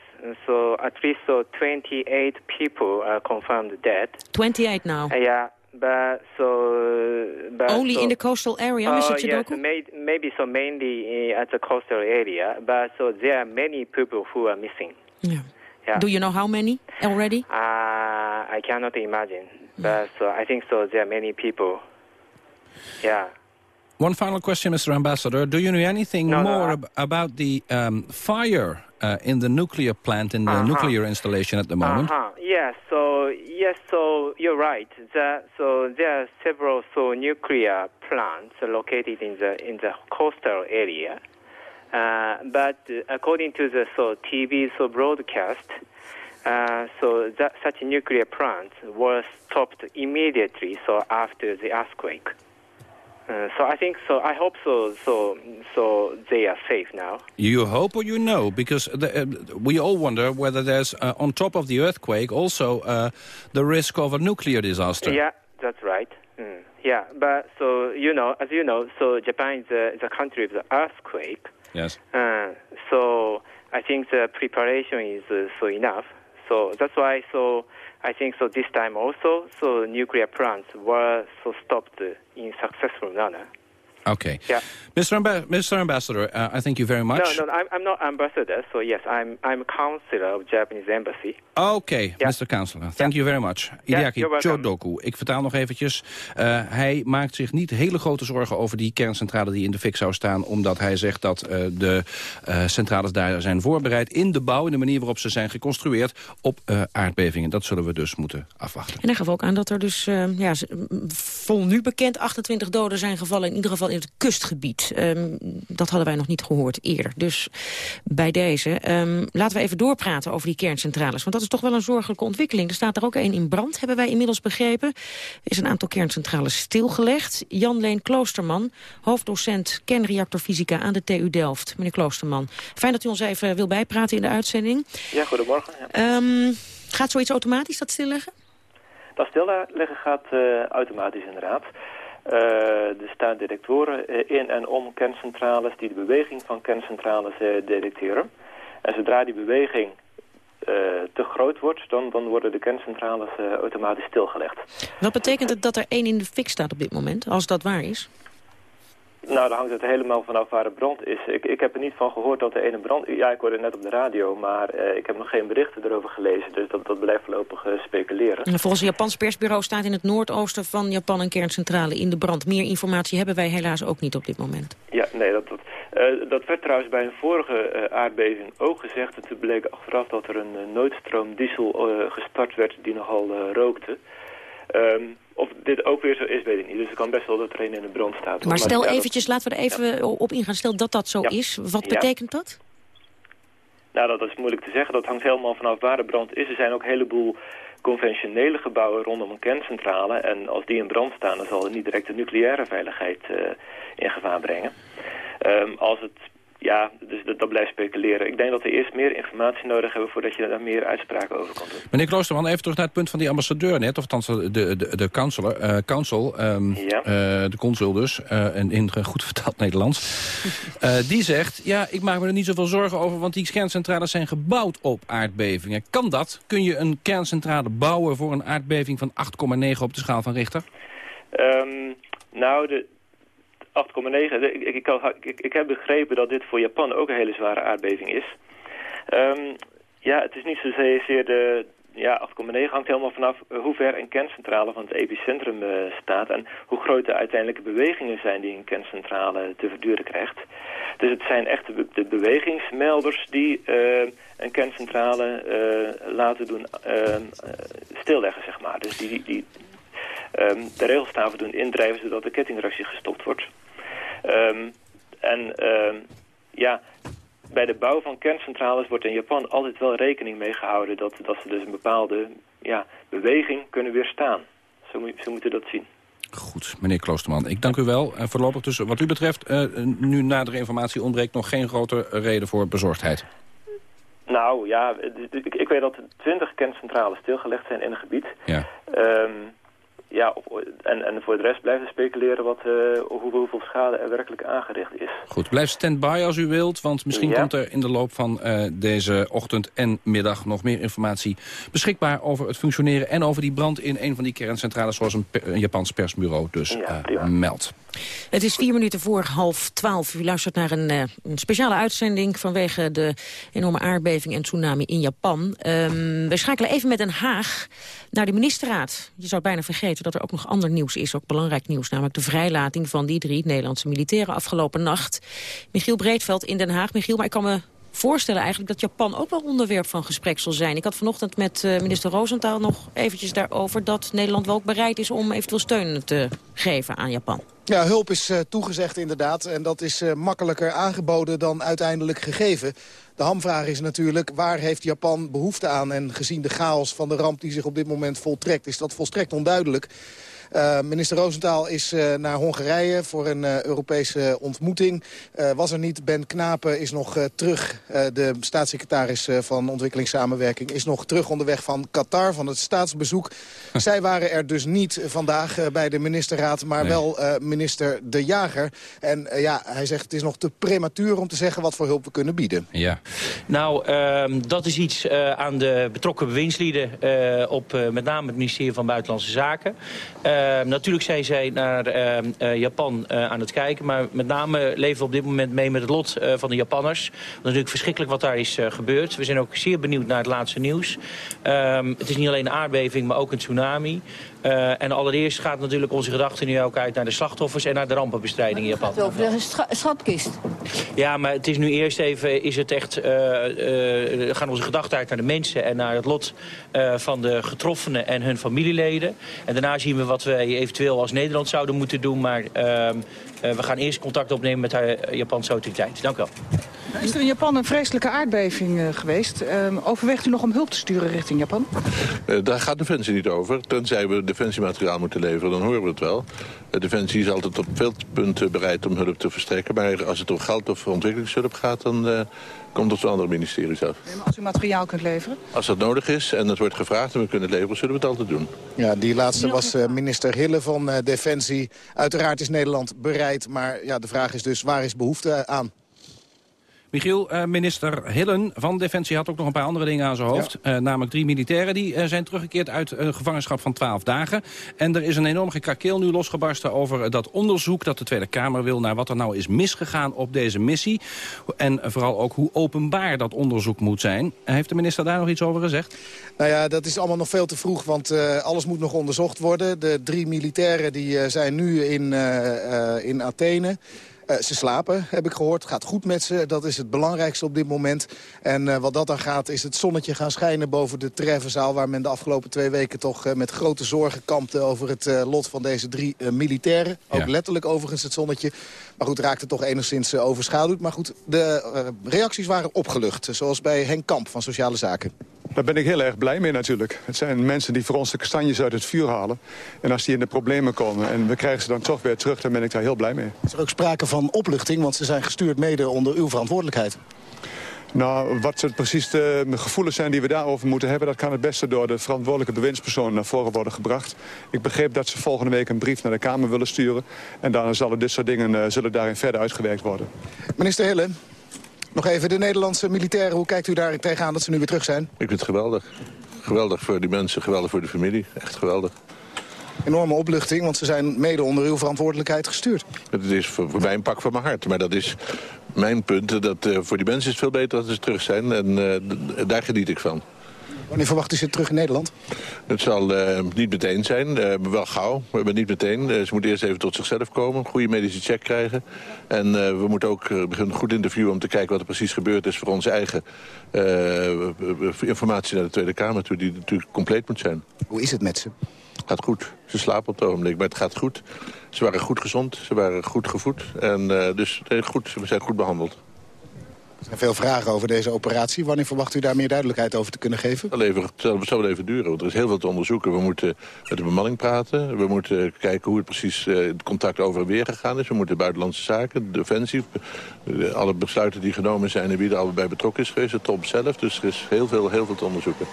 so at least so 28 people are confirmed dead. 28 now. Uh, yeah, but so... But Only so, in the coastal area, Uh, Mr. yes, may, maybe so mainly uh, at the coastal area, but so there are many people who are missing. Yeah. Yeah. Do you know how many already? Uh, I cannot imagine, but so I think so there are many people. Yeah. One final question, Mr. Ambassador. Do you know anything No, no, more I- ab- about the um, fire uh, in the nuclear plant, in the Uh-huh. nuclear installation at the moment? Uh-huh. Yes. So yes. So you're right. That so there are several so nuclear plants located in the in the coastal area. Uh, but uh, according to the so TV so broadcast, uh, so that such nuclear plants were stopped immediately. So after the earthquake. Uh, so I think so. I hope so. So so they are safe now. You hope or you know? Because the, uh, we all wonder whether there's, uh, on top of the earthquake, also uh, the risk of a nuclear disaster. Yeah, that's right. Mm. Yeah, but so you know, as you know, so Japan is a, is a country of the earthquake. Yes. Uh, so I think the preparation is uh, so enough. So that's why. So I think so this time also. So nuclear plants were so stopped in successful manner. Okay. Yeah. Mr. Amba- Mr. Ambassador, uh, I thank you very much. No, no, I'm, I'm not ambassador. So yes, I'm I'm counselor of Japanese embassy. Oké, Mr. Counselor. Thank you very much. Welcome. Chodoku. Ik vertaal nog eventjes. Uh, hij maakt zich niet hele grote zorgen over die kerncentrale die in de fik zou staan. Omdat hij zegt dat uh, de uh, centrales daar zijn voorbereid in de bouw. In de manier waarop ze zijn geconstrueerd op uh, aardbevingen. Dat zullen we dus moeten afwachten. En hij gaf ook aan dat er dus, uh, ja, vol nu bekend 28 doden zijn gevallen. In ieder geval in het kustgebied. Um, dat hadden wij nog niet gehoord eerder. Dus bij deze. Um, laten we even doorpraten over die kerncentrales. Want dat is toch wel een zorgelijke ontwikkeling. Er staat er ook één in brand, hebben wij inmiddels begrepen. Er is een aantal kerncentrales stilgelegd. Jan-Leen Kloosterman, hoofddocent kernreactorfysica aan de TU Delft. Meneer Kloosterman, fijn dat u ons even wil bijpraten in de uitzending. Ja, goedemorgen. Ja. Um, gaat zoiets automatisch, dat stilleggen? Dat stilleggen gaat uh, automatisch inderdaad. Er staan detectoren uh, in en om kerncentrales die de beweging van kerncentrales uh, detecteren. En zodra die beweging te groot wordt, dan, dan worden de kerncentrales automatisch stilgelegd. Wat betekent het dat er één in de fik staat op dit moment, als dat waar is? Nou, daar hangt het helemaal vanaf waar de brand is. Ik, ik heb er niet van gehoord dat er ene brand... Ja, ik hoorde het net op de radio, maar uh, ik heb nog geen berichten erover gelezen. Dus dat, dat blijft voorlopig uh, speculeren. En volgens het Japans persbureau staat in het noordoosten van Japan een kerncentrale in de brand. Meer informatie hebben wij helaas ook niet op dit moment. Ja, nee, dat, dat, uh, dat werd trouwens bij een vorige aardbeving ook gezegd. Toen bleek achteraf dat er een noodstroom diesel gestart werd die nogal rookte. Um, of dit ook weer zo is, weet ik niet. Dus het kan best wel dat er een in de brand staat. Maar, maar stel ja, eventjes, laten we er even ja. op ingaan. Stel dat dat zo ja. is. Wat betekent dat? Nou, dat is moeilijk te zeggen. Dat hangt helemaal vanaf waar de brand is. Er zijn ook een heleboel conventionele gebouwen rondom een kerncentrale. En als die in brand staan, dan zal het niet direct de nucleaire veiligheid uh, in gevaar brengen. Um, als het ja, dus dat, dat blijft speculeren. Ik denk dat we eerst meer informatie nodig hebben voordat je daar meer uitspraken over kan doen. Meneer Kloosterman, even terug naar het punt van die ambassadeur net, of althans de, de, de uh, counsel, um, ja. uh, de consul dus, uh, in goed vertaald Nederlands. die zegt, ja, ik maak me er niet zoveel zorgen over, want die kerncentrales zijn gebouwd op aardbevingen. Kan dat? Kun je een kerncentrale bouwen voor een aardbeving van 8,9 op de schaal van Richter? Um, nou, de, 8,9. Ik, ik, ik, heb begrepen dat dit voor Japan ook een hele zware aardbeving is. Um, ja, het is niet zozeer de... Ja, 8,9 hangt helemaal vanaf hoe ver een kerncentrale van het epicentrum uh, staat... en hoe groot de uiteindelijke bewegingen zijn die een kerncentrale te verduren krijgt. Dus het zijn echt de, de bewegingsmelders die uh, een kerncentrale laten doen stilleggen, zeg maar. Dus die, die, um, de regelstaven doen indrijven zodat de kettingreactie gestopt wordt. Um, en um, ja, bij de bouw van kerncentrales wordt in Japan altijd wel rekening mee gehouden... dat, dat ze dus een bepaalde ja, beweging kunnen weerstaan. Zo, moet, zo moeten dat zien. Goed, meneer Kloosterman, ik dank u wel. En voorlopig dus wat u betreft, uh, nu nadere informatie ontbreekt... nog geen grote reden voor bezorgdheid. Nou ja, ik, ik weet dat er twintig kerncentrales stilgelegd zijn in een gebied. Ja. Um, ja, en, en voor de rest blijven speculeren wat, uh, hoeveel schade er werkelijk aangericht is. Goed, blijf stand-by als u wilt, want misschien komt er in de loop van uh, deze ochtend en middag nog meer informatie beschikbaar over het functioneren en over die brand in een van die kerncentrales zoals een, een Japans persbureau dus ja, uh, meldt. Het is vier minuten voor half twaalf. U luistert naar een, een speciale uitzending vanwege de enorme aardbeving en tsunami in Japan. Um, we schakelen even met Den Haag naar de ministerraad. Je zou bijna vergeten dat er ook nog ander nieuws is, ook belangrijk nieuws, namelijk de vrijlating van die drie Nederlandse militairen afgelopen nacht. Michiel Breedveld in Den Haag. Michiel, maar ik kan me voorstellen eigenlijk dat Japan ook wel onderwerp van gesprek zal zijn. Ik had vanochtend met uh, minister Roosentaal nog eventjes daarover... dat Nederland wel ook bereid is om eventueel steun te geven aan Japan. Ja, hulp is uh, toegezegd inderdaad. En dat is uh, makkelijker aangeboden dan uiteindelijk gegeven. De hamvraag is natuurlijk, waar heeft Japan behoefte aan? En gezien de chaos van de ramp die zich op dit moment voltrekt... is dat volstrekt onduidelijk. Uh, minister Roosentaal is uh, naar Hongarije voor een uh, Europese ontmoeting. was er niet. Ben Knapen is nog terug. de staatssecretaris van ontwikkelingssamenwerking is nog terug onderweg van Qatar, van het staatsbezoek. Zij waren er dus niet vandaag bij de ministerraad, maar nee. wel minister De Jager. En ja, hij zegt het is nog te prematuur om te zeggen wat voor hulp we kunnen bieden. Ja. Nou, ehm, dat is iets aan de betrokken bewindslieden op met name het ministerie van Buitenlandse Zaken. Uh, natuurlijk zijn zij naar uh, uh, Japan aan het kijken. Maar met name leven we op dit moment mee met het lot van de Japanners. Het is natuurlijk verschrikkelijk wat daar is gebeurd. We zijn ook zeer benieuwd naar het laatste nieuws. Ehm, het is niet alleen een aardbeving, maar ook een tsunami. Uh, en allereerst gaat natuurlijk onze gedachten nu ook uit naar de slachtoffers en naar de rampenbestrijding in Japan. over de schatkist. Ja, maar het is nu eerst even, is het echt, uh, uh, gaan onze gedachten uit naar de mensen en naar het lot van de getroffenen en hun familieleden. En daarna zien we wat we eventueel als Nederland zouden moeten doen, maar ehm, we gaan eerst contact opnemen met de Japanse autoriteiten. Dank u wel. Is er in Japan een vreselijke aardbeving geweest? Ehm, overweegt u nog om hulp te sturen richting Japan? daar gaat Defensie niet over, tenzij we defensiemateriaal moeten leveren, dan horen we het wel. Defensie is altijd op veel punten bereid om hulp te verstrekken. Maar als het om geld of ontwikkelingshulp gaat, dan uh, komt het van andere ministeries af. Nee, maar als u materiaal kunt leveren? Als dat nodig is en het wordt gevraagd en we kunnen het leveren, zullen we het altijd doen. Ja, die laatste was uh, minister Hille van uh, Defensie. Uiteraard is Nederland bereid, maar ja, de vraag is dus waar is behoefte aan? Michiel, uh, minister Hillen van Defensie had ook nog een paar andere dingen aan zijn hoofd. Ja. Uh, namelijk drie militairen die uh, zijn teruggekeerd uit een gevangenschap van twaalf dagen. En er is een enorm gekrakeel nu losgebarsten over dat onderzoek dat de Tweede Kamer wil... naar wat er nou is misgegaan op deze missie. En vooral ook hoe openbaar dat onderzoek moet zijn. Heeft de minister daar nog iets over gezegd? Nou ja, dat is allemaal nog veel te vroeg, want alles moet nog onderzocht worden. De drie militairen die zijn nu in, in Athene... Uh, ze slapen, heb ik gehoord. Het gaat goed met ze. Dat is het belangrijkste op dit moment. En uh, wat dat dan gaat, is het zonnetje gaan schijnen boven de treffenzaal... waar men de afgelopen twee weken toch uh, met grote zorgen kampte... over het lot van deze drie militairen. Ook ja. letterlijk overigens het zonnetje. Maar goed, raakte toch enigszins overschaduwd. Maar goed, de reacties waren opgelucht. Zoals bij Henk Kamp van Sociale Zaken. Daar ben ik heel erg blij mee natuurlijk. Het zijn mensen die voor ons de kastanjes uit het vuur halen. En als die in de problemen komen en we krijgen ze dan toch weer terug... dan ben ik daar heel blij mee. Is er ook sprake van opluchting, want ze zijn gestuurd mede onder uw verantwoordelijkheid? Nou, wat het precies de gevoelens zijn die we daarover moeten hebben... dat kan het beste door de verantwoordelijke bewindspersoon naar voren worden gebracht. Ik begreep dat ze volgende week een brief naar de Kamer willen sturen. En dan zullen dit soort dingen uh, zullen daarin verder uitgewerkt worden. Minister Hille, nog even de Nederlandse militairen. Hoe kijkt u daar tegenaan dat ze nu weer terug zijn? Ik vind het geweldig. Geweldig voor die mensen, geweldig voor de familie. Echt geweldig. Enorme opluchting, want ze zijn mede onder uw verantwoordelijkheid gestuurd. Het is voor, voor mij een pak van mijn hart. Maar dat is mijn punt. Dat, uh, voor die mensen is het veel beter dat ze terug zijn. En uh, daar geniet ik van. Wanneer verwacht u ze terug in Nederland? Het zal uh, niet meteen zijn, uh, wel gauw, maar niet meteen. Uh, ze moeten eerst even tot zichzelf komen, een goede medische check krijgen. En we moeten ook beginnen goed interviewen om te kijken wat er precies gebeurd is... voor onze eigen informatie naar de Tweede Kamer toe, die natuurlijk compleet moet zijn. Hoe is het met ze? Gaat goed. Ze slapen op het ogenblik, maar het gaat goed. Ze waren goed gezond, ze waren goed gevoed. En uh, dus goed, we zijn goed behandeld. Er zijn veel vragen over deze operatie. Wanneer verwacht u daar meer duidelijkheid over te kunnen geven? Het zal, even, het zal wel even duren, want er is heel veel te onderzoeken. We moeten met de bemanning praten. We moeten kijken hoe het precies uh, het contact over en weer gegaan is. We moeten buitenlandse zaken, defensie, alle besluiten die genomen zijn... en wie er al bij betrokken is geweest, de top zelf. Dus er is heel veel, heel veel te onderzoeken.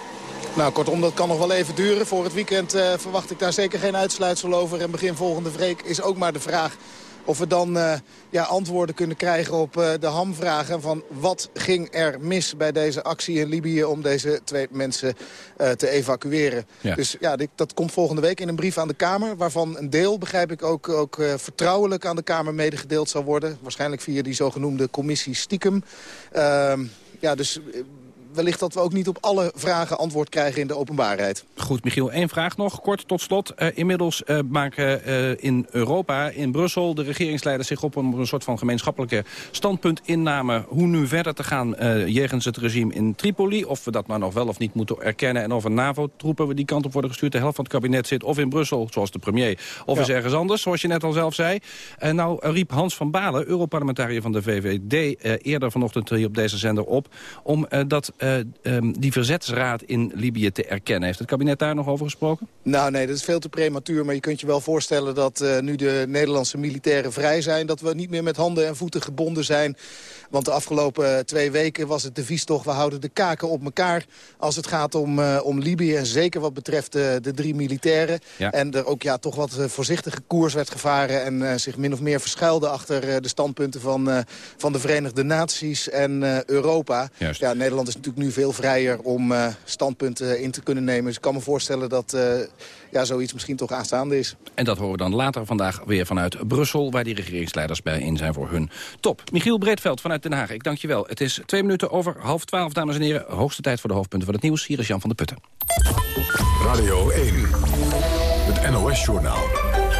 Nou, kortom, dat kan nog wel even duren. Voor het weekend uh, verwacht ik daar zeker geen uitsluitsel over. En begin volgende week is ook maar de vraag of we dan uh, ja, antwoorden kunnen krijgen op uh, de hamvragen van wat ging er mis bij deze actie in Libië om deze twee mensen uh, te evacueren. Ja. Dus ja, dit, dat komt volgende week in een brief aan de Kamer, waarvan een deel, begrijp ik, ook, ook vertrouwelijk aan de Kamer medegedeeld zal worden. Waarschijnlijk via die zogenoemde commissie stiekem. Ehm, ja, dus wellicht dat we ook niet op alle vragen antwoord krijgen in de openbaarheid. Goed, Michiel, één vraag nog, kort tot slot. Uh, inmiddels uh, maken uh, in Europa, in Brussel, de regeringsleiders zich op een, een soort van gemeenschappelijke standpunt innamen hoe nu verder te gaan jegens het regime in Tripoli. Of we dat maar nog wel of niet moeten erkennen en of een NAVO-troepen die kant op worden gestuurd. De helft van het kabinet zit of in Brussel, zoals de premier, of ja. is ergens anders, zoals je net al zelf zei. En nou riep Hans van Balen, Europarlementariër van de VVD, eerder vanochtend hier op deze zender op, om dat uh, um, die verzetsraad in Libië te erkennen. Heeft het kabinet daar nog over gesproken? Nou nee, dat is veel te prematuur. Maar je kunt je wel voorstellen dat uh, nu de Nederlandse militairen vrij zijn... dat we niet meer met handen en voeten gebonden zijn want de afgelopen twee weken was het devies toch... we houden de kaken op elkaar als het gaat om, uh, om Libië. En zeker wat betreft de, de drie militairen. Ja. En er ook ja, toch wat voorzichtige koers werd gevaren... en zich min of meer verschuilde achter de standpunten van, van de Verenigde Naties en Europa. Juist. Ja, Nederland is natuurlijk nu veel vrijer om standpunten in te kunnen nemen. Dus ik kan me voorstellen dat ja, zoiets misschien toch aanstaande is. En dat horen we dan later vandaag weer vanuit Brussel... waar die regeringsleiders bij in zijn voor hun top. Michiel Breedveld vanuit Den Haag, ik dank je wel. Het is twee minuten over half twaalf, dames en heren. Hoogste tijd voor de hoofdpunten van het nieuws. Hier is Jan van der Putten. Radio 1, het NOS-journaal.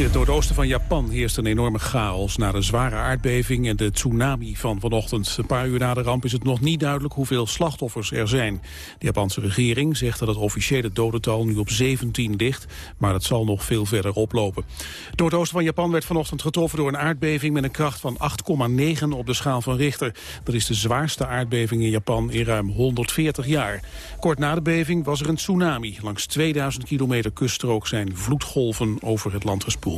In het noordoosten van Japan heerst een enorme chaos... na de zware aardbeving en de tsunami van vanochtend. Een paar uur na de ramp is het nog niet duidelijk hoeveel slachtoffers er zijn. De Japanse regering zegt dat het officiële dodental nu op 17 ligt... maar dat zal nog veel verder oplopen. Het noordoosten van Japan werd vanochtend getroffen door een aardbeving... met een kracht van 8,9 op de schaal van Richter. Dat is de zwaarste aardbeving in Japan in ruim 140 jaar. Kort na de beving was er een tsunami. Langs 2000 kilometer kuststrook zijn vloedgolven over het land gespoeld.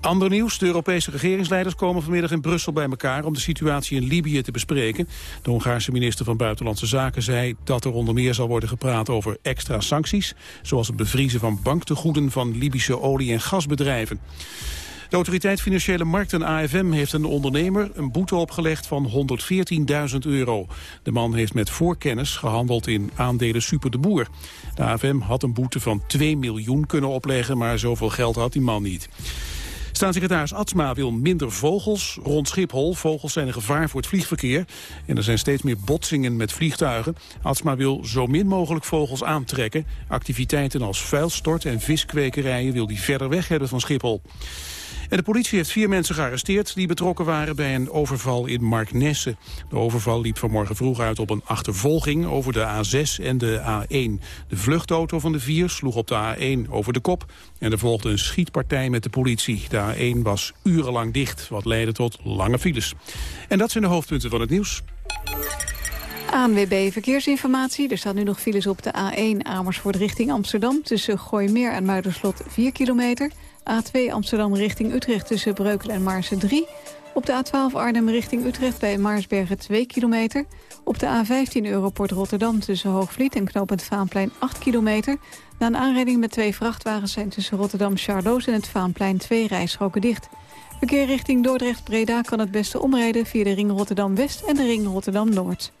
Ander nieuws, de Europese regeringsleiders komen vanmiddag in Brussel bij elkaar om de situatie in Libië te bespreken. De Hongaarse minister van Buitenlandse Zaken zei dat er onder meer zal worden gepraat over extra sancties, zoals het bevriezen van banktegoeden van Libische olie- en gasbedrijven. De Autoriteit Financiële Markten AFM heeft een ondernemer een boete opgelegd van 114.000 euro. De man heeft met voorkennis gehandeld in aandelen Super de Boer. De AFM had een boete van 2 miljoen kunnen opleggen, maar zoveel geld had die man niet. Staatssecretaris Atsma wil minder vogels rond Schiphol. Vogels zijn een gevaar voor het vliegverkeer. En er zijn steeds meer botsingen met vliegtuigen. Atsma wil zo min mogelijk vogels aantrekken. Activiteiten als vuilstort en viskwekerijen wil hij verder weg hebben van Schiphol. De politie heeft vier mensen gearresteerd die betrokken waren bij een overval in Marknesse. De overval liep vanmorgen vroeg uit op een achtervolging over de A6 en de A1. De vluchtauto van de vier sloeg op de A1 over de kop en er volgde een schietpartij met de politie. De A1 was urenlang dicht, wat leidde tot lange files. En dat zijn de hoofdpunten van het nieuws. ANWB Verkeersinformatie. Er staan nu nog files op de A1 Amersfoort richting Amsterdam... tussen Gooimeer en Muiderslot 4 kilometer. A2 Amsterdam richting Utrecht tussen Breukelen en Maarsen 3. Op de A12 Arnhem richting Utrecht bij Maarsbergen 2 kilometer. Op de A15 Europort Rotterdam tussen Hoogvliet en Knopend Vaanplein 8 kilometer. Na een aanrijding met twee vrachtwagens zijn tussen Rotterdam Charloes en het Vaanplein twee rijstroken dicht. Verkeer richting Dordrecht-Breda kan het beste omrijden via de ring Rotterdam-West en de ring Rotterdam-Noord.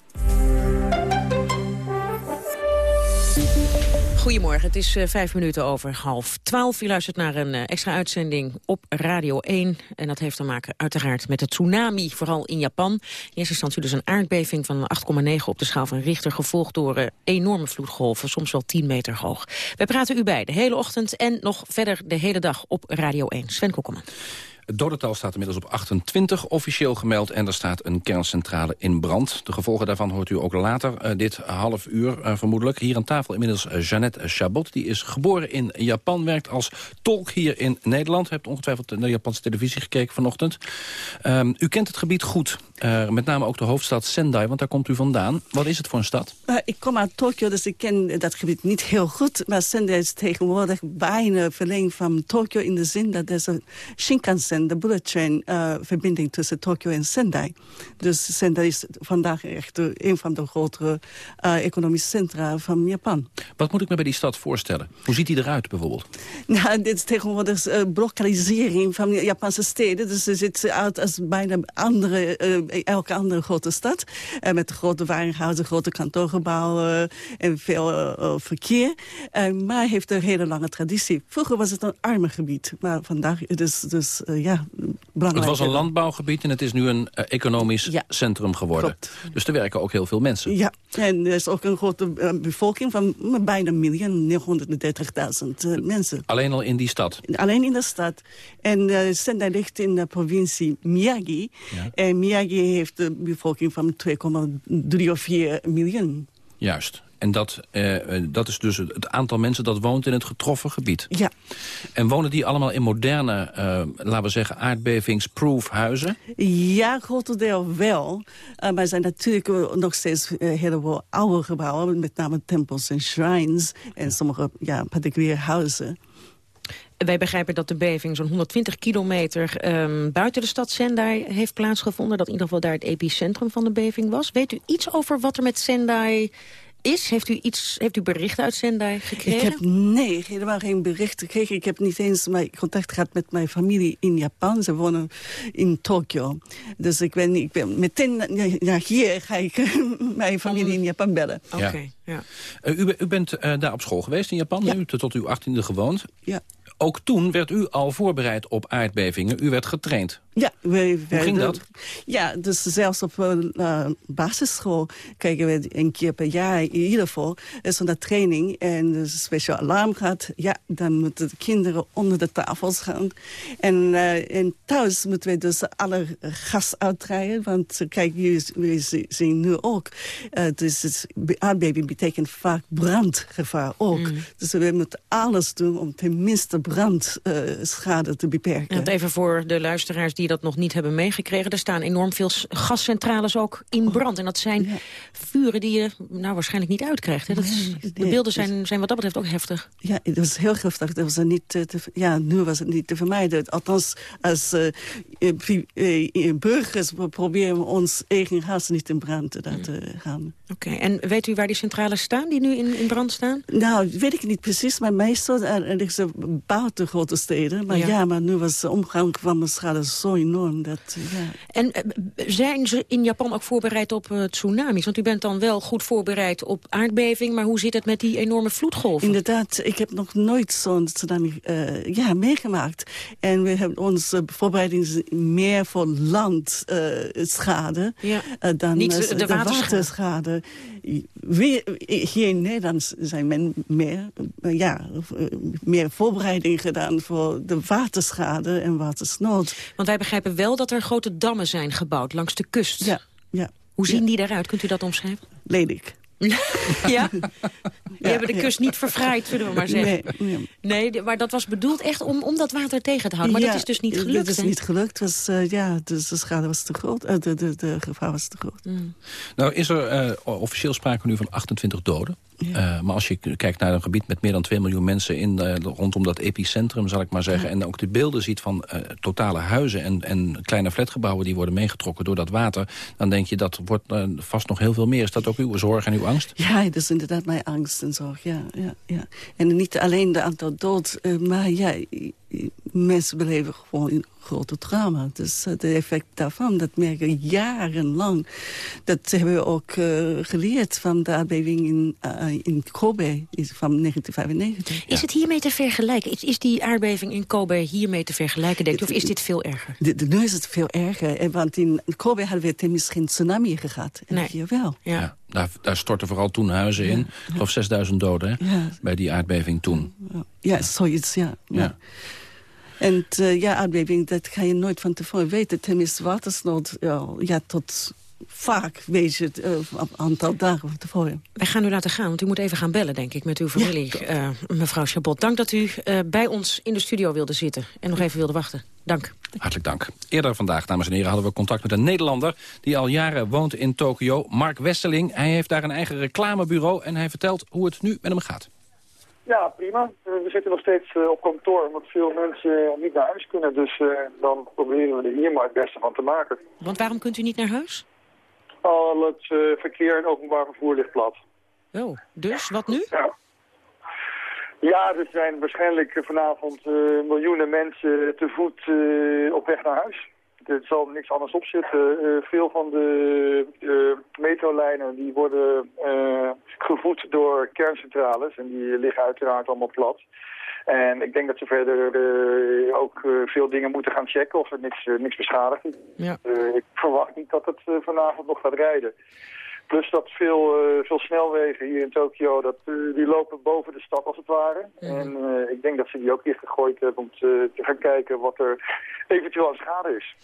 Goedemorgen, het is uh, vijf minuten over half twaalf. U luistert naar een uh, extra uitzending op Radio 1. En dat heeft te maken uiteraard met de tsunami, vooral in Japan. In eerste instantie dus een aardbeving van 8,9 op de schaal van Richter... gevolgd door uh, enorme vloedgolven, soms wel 10 meter hoog. Wij praten u bij de hele ochtend en nog verder de hele dag op Radio 1. Sven Kokkelman. Het staat inmiddels op 28, officieel gemeld... en er staat een kerncentrale in brand. De gevolgen daarvan hoort u ook later, uh, dit half uur uh, vermoedelijk. Hier aan tafel inmiddels uh, Jeannette Chabot. Die is geboren in Japan, werkt als tolk hier in Nederland. Hebt ongetwijfeld naar de Japanse televisie gekeken vanochtend. Um, u kent het gebied goed, met name ook de hoofdstad Sendai... want daar komt u vandaan. Wat is het voor een stad? ik kom uit Tokio, dus ik ken dat gebied niet heel goed. Maar Sendai is tegenwoordig bijna verlengd van Tokio... in de zin dat er een Shinkansen de bullet train uh, verbinding tussen Tokio en Sendai. Dus Sendai is vandaag echt een van de grotere economische centra van Japan. Wat moet ik me bij die stad voorstellen? Hoe ziet die eruit bijvoorbeeld? Nou, dit is tegenwoordig uh, van Japanse steden. Dus het ziet uit als bijna andere, elke andere grote stad. met grote warenhuizen, grote kantoorgebouwen en veel verkeer. maar heeft een hele lange traditie. Vroeger was het een arme gebied. Maar vandaag is dus, dus ja, het was een landbouwgebied en het is nu een economisch ja. centrum geworden. Klopt. Dus er werken ook heel veel mensen. Ja, en er is ook een grote bevolking van bijna een miljoen, 930.000 uh, mensen. Alleen al in die stad? Alleen in de stad. En uh, Sendai ligt in de provincie Miyagi. Ja. En Miyagi heeft een bevolking van 2,3 of 4 miljoen. Juist. En dat, uh, dat is dus het aantal mensen dat woont in het getroffen gebied. Ja. En wonen die allemaal in moderne, uh, laten we zeggen, aardbevingsproof huizen? Ja, groot deel wel. Uh, maar er zijn natuurlijk nog steeds heleboel oude gebouwen. Met name tempels en shrines. En sommige ja, particuliere huizen. Wij begrijpen dat de beving zo'n 120 kilometer um, buiten de stad Sendai heeft plaatsgevonden. Dat in ieder geval daar het epicentrum van de beving was. Weet u iets over wat er met Sendai is? Heeft u, iets, heeft u bericht uit Sendai gekregen? Ik heb nee, helemaal geen bericht gekregen. Ik heb niet eens mijn contact gehad met mijn familie in Japan. Ze wonen in Tokio. Dus ik ben, ik ben meteen naar hier ga ik mijn familie in Japan bellen. Oké, okay, ja. ja. Uh, u, u, bent uh, daar op school geweest in Japan, ja. u tot uw achttiende gewoond. Ja. Ook toen werd u al voorbereid op aardbevingen. U werd getraind. Ja, wij, Hoe ging dat? Ja, dus zelfs op uh, basisschool kijken we een keer per jaar in ieder geval zo'n training. En dus een speciaal alarm gaat. Ja, dan moeten de kinderen onder de tafels gaan. En, uh, en thuis moeten we dus alle gas uitdraaien. Want kijk, we zien nu ook. Uh, dus het aardbeving betekent vaak brandgevaar ook. Mm. Dus we moeten alles doen om tenminste brandschade te beperken. Ja, even voor de luisteraars die dat nog niet hebben meegekregen. Er staan enorm veel gascentrales ook in brand. En dat zijn ja. vuren die je nou waarschijnlijk niet uitkrijgt. Hè? Dat is, de beelden zijn, zijn wat dat betreft ook heftig. Ja, het was heel heftig. Dat was niet te, ja, nu was het niet te vermijden. Althans, als uh, uh, burgers proberen we ons eigen gas niet in brand te laten gaan. Oké, okay. en weet u waar die centrales staan, die nu in, in brand staan? Nou, weet ik niet precies, maar meestal liggen buiten grote steden. Maar ja, ja maar nu was de omgang van de schade zo enorm. Dat, ja. En zijn ze in Japan ook voorbereid op uh, tsunamis? Want u bent dan wel goed voorbereid op aardbeving... maar hoe zit het met die enorme vloedgolven? Inderdaad, ik heb nog nooit zo'n tsunami uh, ja, meegemaakt. En we hebben onze voorbereiding meer voor landschade... Uh, ja. dan Niet de, de waterschade. waterschade. Hier in Nederland zijn men meer, ja, meer voorbereiding gedaan... voor de waterschade en watersnood. Want wij begrijpen wel dat er grote dammen zijn gebouwd langs de kust. Ja, ja. Hoe zien ja. die eruit? Kunt u dat omschrijven? Lelijk. Ja? Die hebben de kust niet verfraaid, zullen we maar zeggen. Nee, nee. maar dat was bedoeld echt om, om dat water tegen te houden. Maar Ja, dat is dus niet gelukt, Dat is hè? niet gelukt. Was, eh, ja, dus de schade was te groot. Eh, de, de, de gevaar was te groot. Nou is er eh, officieel sprake nu van 28 doden. Eh, maar als je kijkt naar een gebied met meer dan 2 miljoen mensen... In, eh, rondom dat epicentrum, zal ik maar zeggen... en ook de beelden ziet van eh, totale huizen en, en kleine flatgebouwen... die worden meegetrokken door dat water... dan denk je dat wordt vast nog heel veel meer. Is dat ook uw zorg en uw angst? Ja, dat is inderdaad mijn angst en zorg. Ja, ja, ja. En niet alleen de aantal dood, maar ja, mensen beleven gewoon grote trauma. Dus eh, de effect daarvan, dat merken we jarenlang. Dat hebben we ook eh, geleerd van de aardbeving in, eh, in Kobe is van 1995. Is het hiermee te vergelijken? Is, is die aardbeving in Kobe hiermee te vergelijken, denk je? Of is dit veel erger? De, de, nu is het veel erger, eh, want in Kobe hadden we tenminste geen tsunami gehad. En hier wel. Ja. Daar, daar stortten vooral toen huizen in. Ik geloof 6000 doden hè, Ja. bij die aardbeving toen. Ja, zoiets, ja. ja. En uh, ja, aardbeving, dat ga je nooit van tevoren weten. Tenminste, watersnood, ja, ja tot vaak weet je het uh, een aantal dagen van tevoren. Wij gaan u laten gaan, want u moet even gaan bellen, denk ik, met uw familie. Ja. Uh, mevrouw Chabot, dank dat u uh, bij ons in de studio wilde zitten en nog even wilde wachten. Dank. Hartelijk dank. Eerder vandaag, dames en heren, hadden we contact met een Nederlander... die al jaren woont in Tokio, Mark Westeling. Hij heeft daar een eigen reclamebureau en hij vertelt hoe het nu met hem gaat. Ja, prima. we zitten nog steeds op kantoor, omdat veel mensen niet naar huis kunnen. Dus dan proberen we er hier maar het beste van te maken. Want waarom kunt u niet naar huis? Al het verkeer en openbaar vervoer ligt plat. Oh, dus wat nu? Ja. Ja, er zijn waarschijnlijk vanavond uh, miljoenen mensen te voet uh, op weg naar huis. Er zal niks anders op zitten. Uh, veel van de metrolijnen die worden gevoed door kerncentrales en die liggen uiteraard allemaal plat. En ik denk dat ze verder ook veel dingen moeten gaan checken of er niks, niks beschadigd is. Ja. ik verwacht niet dat het vanavond nog gaat rijden. Plus dat veel, uh, veel snelwegen hier in Tokio, dat, uh, die lopen boven de stad als het ware. Mm. En uh, ik denk dat ze die ook dicht gegooid hebben om te, te, gaan kijken wat er eventueel aan schade is.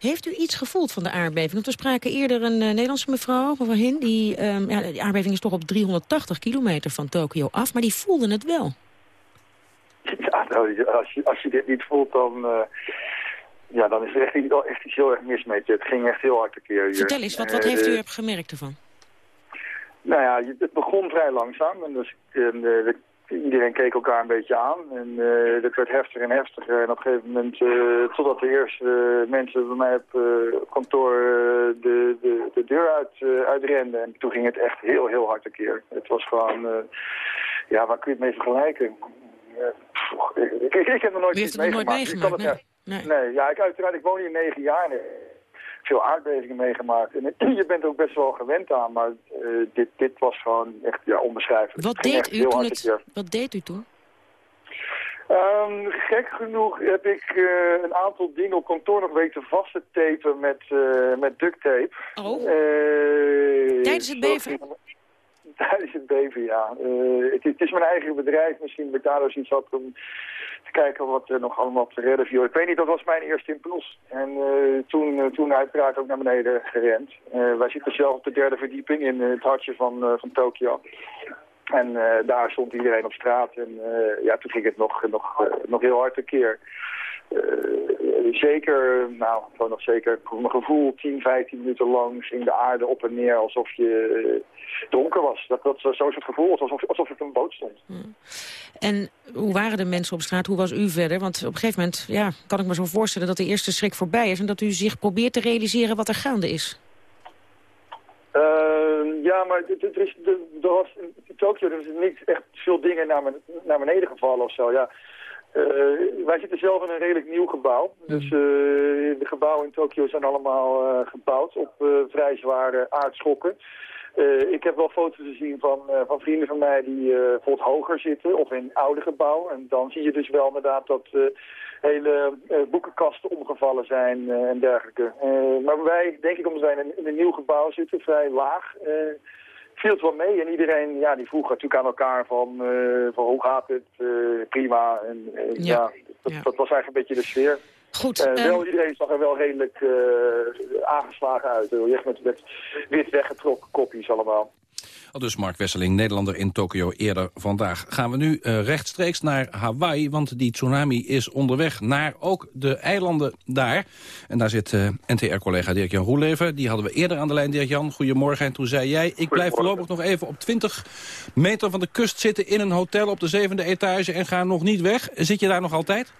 Heeft u iets gevoeld van de aardbeving? Want we spraken eerder een Nederlandse mevrouw, mevrouw Hin, die, um, ja, die aardbeving is toch op 380 kilometer van Tokio af, maar die voelde het wel. Ja, nou, als, je, als je dit niet voelt, dan... ja, dan is er echt, echt iets heel erg mis met je. Het ging echt heel hard tekeer hier. Vertel eens, wat, wat heeft u gemerkt ervan? Nou ja, het begon vrij langzaam. En dus, en, uh, iedereen keek elkaar een beetje aan. En uh, het werd heftiger en heftiger. En op een gegeven moment, uh, totdat de eerste mensen bij mij op kantoor de, de, de deur uit, uitrenden. En toen ging het echt heel, heel hard keer. Het was gewoon, ja, waar kun je het mee vergelijken? ik, ik, ik, heb nog nooit iets meegemaakt. Nooit meegemaakt nee. Nee. nee. ja, ik, uiteraard, ik woon hier negen jaar. Veel aardbevingen meegemaakt. En je bent ook best wel gewend aan, maar uh, dit, dit was gewoon echt ja, onbeschrijfelijk. Wat deed, u toen het, wat deed u toen? Um, gek genoeg heb ik uh, een aantal dingen op kantoor nog weten vast te tapen met, uh, met duct tape. Oh. Tijdens het beven? Het beven, ja. Het, het, is mijn eigen bedrijf. Misschien dat ik daar dus iets had om te kijken wat er nog allemaal te redden viel. Ik weet niet, dat was mijn eerste impuls. En uh, toen, uh, toen uiteraard ook naar beneden gerend. Uh, wij zitten zelf op de derde verdieping in het hartje van, van Tokio. En daar stond iedereen op straat. En ja, toen ging het nog, nog, nog heel hard tekeer. zeker, nou, gewoon nog zeker, voor mijn gevoel, 10, 15 minuten lang ging de aarde op en neer alsof je donker was. Dat, dat, zo is het gevoel, alsof, alsof het een boot stond. Hmm. En hoe waren de mensen op straat? Hoe was u verder? Want op een gegeven moment ja, kan ik me zo voorstellen dat de eerste schrik voorbij is... en dat u zich probeert te realiseren wat er gaande is. Ja, maar er, is, er was Tokio er is niet echt veel dingen naar, naar beneden gevallen of zo. Ja. Uh, wij zitten zelf in een redelijk nieuw gebouw. Dus uh, de gebouwen in Tokio zijn allemaal uh, gebouwd op vrij zware aardschokken. Ik heb wel foto's gezien van, van vrienden van mij die bijvoorbeeld hoger zitten of in oude gebouwen. En dan zie je dus wel inderdaad dat hele boekenkasten omgevallen zijn en dergelijke. maar wij, denk ik omdat wij in, in een nieuw gebouw zitten, vrij laag, viel het wel mee. En iedereen ja, die vroeg natuurlijk aan elkaar van, van hoe gaat het, prima. En ja, ja, dat, ja, dat was eigenlijk een beetje de sfeer. Goed. Uh, wel, iedereen zag er wel redelijk uh, aangeslagen uit. Echt met, met wit weggetrokken kopjes allemaal. Al dus Mark Wesseling, Nederlander in Tokio eerder vandaag. Gaan we nu uh, rechtstreeks naar Hawaii, want die tsunami is onderweg naar ook de eilanden daar. En daar zit uh, NTR-collega Dirk-Jan Roeleven. Die hadden we eerder aan de lijn, Dirk-Jan. Goedemorgen. En toen zei jij, ik blijf voorlopig nog even op 20 meter van de kust zitten in een hotel op de zevende etage en ga nog niet weg. Zit je daar nog altijd?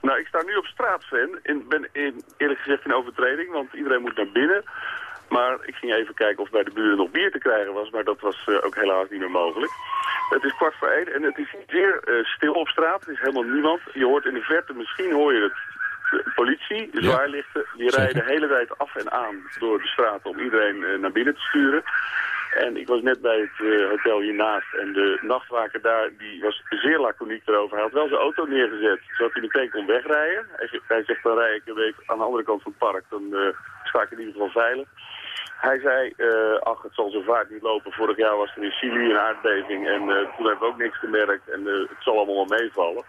Nou, ik sta nu op straat, Sven. Ik ben in, eerlijk gezegd in overtreding, want iedereen moet naar binnen. Maar ik ging even kijken of bij de buren nog bier te krijgen was, maar dat was uh, ook helaas niet meer mogelijk. Het is kwart voor één en het is zeer uh, stil op straat. Er is helemaal niemand. Je hoort in de verte, misschien hoor je het, de politie, de zwaarlichten, die rijden de hele tijd af en aan door de straat om iedereen uh, naar binnen te sturen. En ik was net bij het uh, hotel hiernaast en de nachtwaker daar, die was zeer laconiek erover. Hij had wel zijn auto neergezet, zodat hij meteen kon wegrijden. Hij, hij zegt, dan rij ik een week aan de andere kant van het park, dan uh, sta ik in ieder geval veilig. Hij zei, uh, ach, het zal zo vaak niet lopen. Vorig jaar was er in Chili een aardbeving en toen hebben we ook niks gemerkt en het zal allemaal wel meevallen.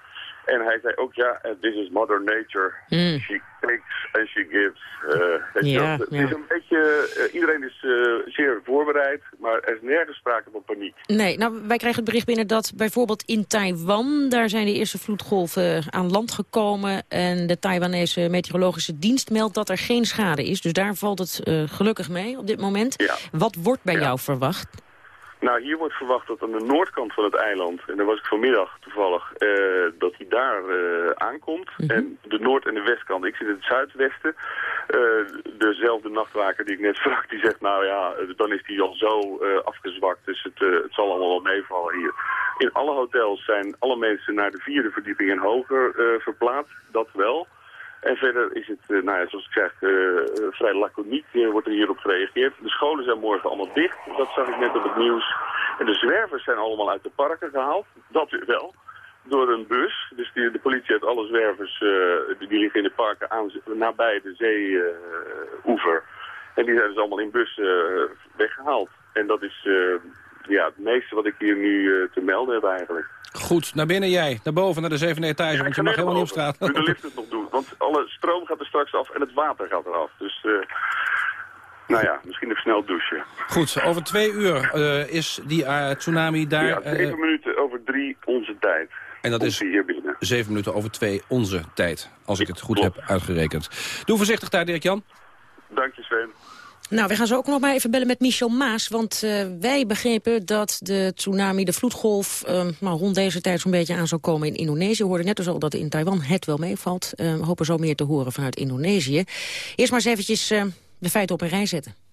En hij zei ook, ja, this is mother nature. Mm. She takes and she gives. Uh, ja, het is een beetje, uh, iedereen is uh, zeer voorbereid, maar er is nergens sprake van paniek. Nee, nou, wij krijgen het bericht binnen dat bijvoorbeeld in Taiwan, daar zijn de eerste vloedgolven aan land gekomen. En de Taiwanese meteorologische dienst meldt dat er geen schade is. Dus daar valt het gelukkig mee op dit moment. Ja. Wat wordt bij jou verwacht? Nou, hier wordt verwacht dat aan de noordkant van het eiland, en daar was ik vanmiddag toevallig, uh, dat hij daar uh, aankomt. Mm -hmm. En de noord- en de westkant, ik zit in het zuidwesten. Uh, dezelfde nachtwaker die ik net sprak, die zegt, nou ja, dan is die al zo afgezwakt, dus het, het zal allemaal wel meevallen hier. In alle hotels zijn alle mensen naar de vierde verdieping en hoger verplaatst, dat wel. En verder is het, uh, nou ja, zoals ik zeg, uh, vrij laconiek wordt er hierop gereageerd. De scholen zijn morgen allemaal dicht, dat zag ik net op het nieuws. En de zwervers zijn allemaal uit de parken gehaald, dat wel, door een bus. Dus die, de politie heeft alle zwervers, die, die liggen in de parken aan, nabij de zeeoever. en die zijn dus allemaal in bussen weggehaald. En dat is ja, het meeste wat ik hier nu te melden heb eigenlijk. Goed, naar binnen jij. Naar boven, naar de zevende etage, ja, want je mag helemaal niet op straat. Nu de lift het nog doen, want alle stroom gaat er straks af en het water gaat eraf. Dus, uh, nou ja, misschien even snel douchen. Goed, over twee uur uh, is die uh, tsunami daar... Ja, zeven minuten over drie onze tijd. En dat is hier binnen. zeven minuten over twee onze tijd, als ik het goed heb uitgerekend. Doe voorzichtig daar, Dirk-Jan. Dank je, Sven. Nou, we gaan zo ook nog maar even bellen met Michel Maas. Want uh, wij begrepen dat de tsunami, de vloedgolf... Uh, nou, rond deze tijd zo'n beetje aan zou komen in Indonesië. We hoorden net dus al dat in Taiwan het wel meevalt. Uh, we hopen zo meer te horen vanuit Indonesië. Eerst maar eens eventjes de feiten op een rij zetten.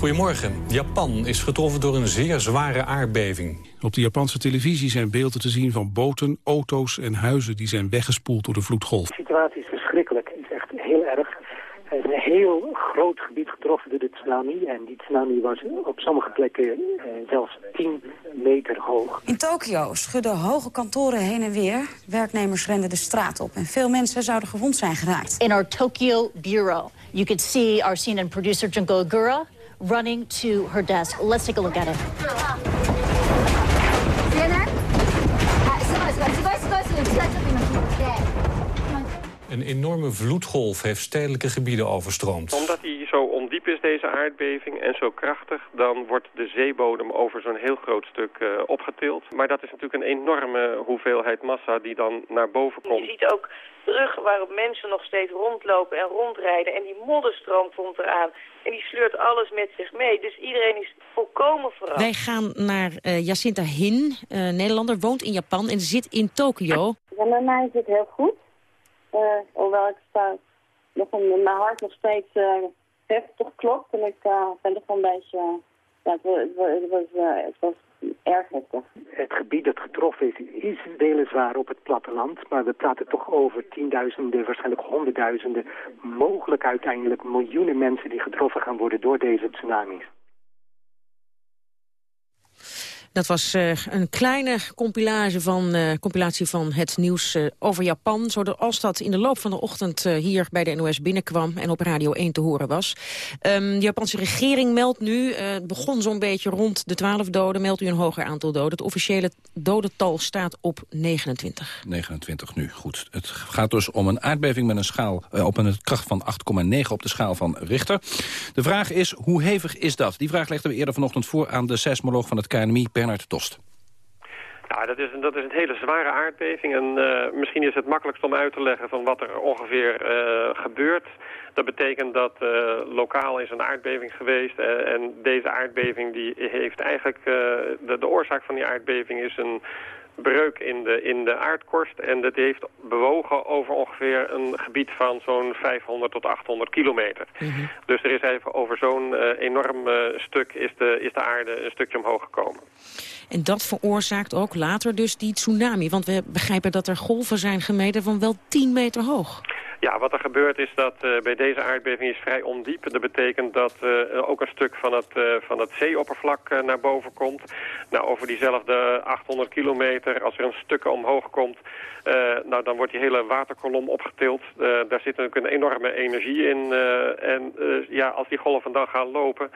Goedemorgen. Japan is getroffen door een zeer zware aardbeving. Op de Japanse televisie zijn beelden te zien van boten, auto's en huizen die zijn weggespoeld door de vloedgolf. De situatie is verschrikkelijk. Het is echt heel erg. Er is een heel groot gebied getroffen door de tsunami. En die tsunami was op sommige plekken eh, zelfs 10 meter hoog. In Tokio schudden hoge kantoren heen en weer. Werknemers renden de straat op. En veel mensen zouden gewond zijn geraakt. In our Tokyo bureau, you could see our CNN producer Junko Ogura running to her desk. Let's take a look at it. Een enorme vloedgolf heeft stedelijke gebieden overstroomd. Omdat hij zo ondiep is, deze aardbeving, en zo krachtig... dan wordt de zeebodem over zo'n heel groot stuk uh, opgetild. Maar dat is natuurlijk een enorme hoeveelheid massa die dan naar boven komt. Je ziet ook bruggen waarop mensen nog steeds rondlopen en rondrijden. En die modderstroom komt eraan. En die sleurt alles met zich mee. Dus iedereen is volkomen verrast. Wij gaan naar uh, Jacinta Hin, uh, Nederlander, woont in Japan en zit in Tokio. Ja, met mij is het heel goed. Uh, hoewel ik sta, nog een, mijn hart nog steeds heftig klopt. En ik ben toch een beetje... ja, het, het, was, het was erg heftig. Het gebied dat getroffen is, is weliswaar op het platteland, maar we praten toch over tienduizenden, waarschijnlijk honderdduizenden, mogelijk uiteindelijk miljoenen mensen die getroffen gaan worden door deze tsunamis. Dat was uh, een kleine van, uh, compilatie van het nieuws uh, over Japan. Zoals dat in de loop van de ochtend hier bij de NOS binnenkwam... en op Radio 1 te horen was. Um, de Japanse regering meldt nu, het begon zo'n beetje rond de 12 doden... meldt u een hoger aantal doden. Het officiële dodental staat op 29. 29 nu, goed. Het gaat dus om een aardbeving met een schaal op een kracht van 8,9 op de schaal van Richter. De vraag is, hoe hevig is dat? Die vraag legden we eerder vanochtend voor aan de seismoloog van het KNMI, Bernard Tost. Ja, dat is, dat is een hele zware aardbeving. En uh, misschien is het makkelijkst om uit te leggen van wat er ongeveer uh, gebeurt. Dat betekent dat uh, lokaal is een aardbeving geweest. en deze aardbeving die heeft eigenlijk... de, de oorzaak van die aardbeving is een breuk in de, in de aardkorst. En dat heeft bewogen over ongeveer een gebied van zo'n 500 tot 800 kilometer. Mhm. Dus er is even over zo'n uh, enorm uh, stuk is de, is de aarde een stukje omhoog gekomen. En dat veroorzaakt ook later dus die tsunami. Want we begrijpen dat er golven zijn gemeten van wel 10 meter hoog. Ja, wat er gebeurt is dat uh, bij deze aardbeving is vrij ondiep. Dat betekent dat uh, ook een stuk van het, uh, van het zeeoppervlak naar boven komt. Nou, over diezelfde 800 kilometer, als er een stuk omhoog komt... nou, dan wordt die hele waterkolom opgetild. daar zit natuurlijk een enorme energie in. en ja, als die golven dan gaan lopen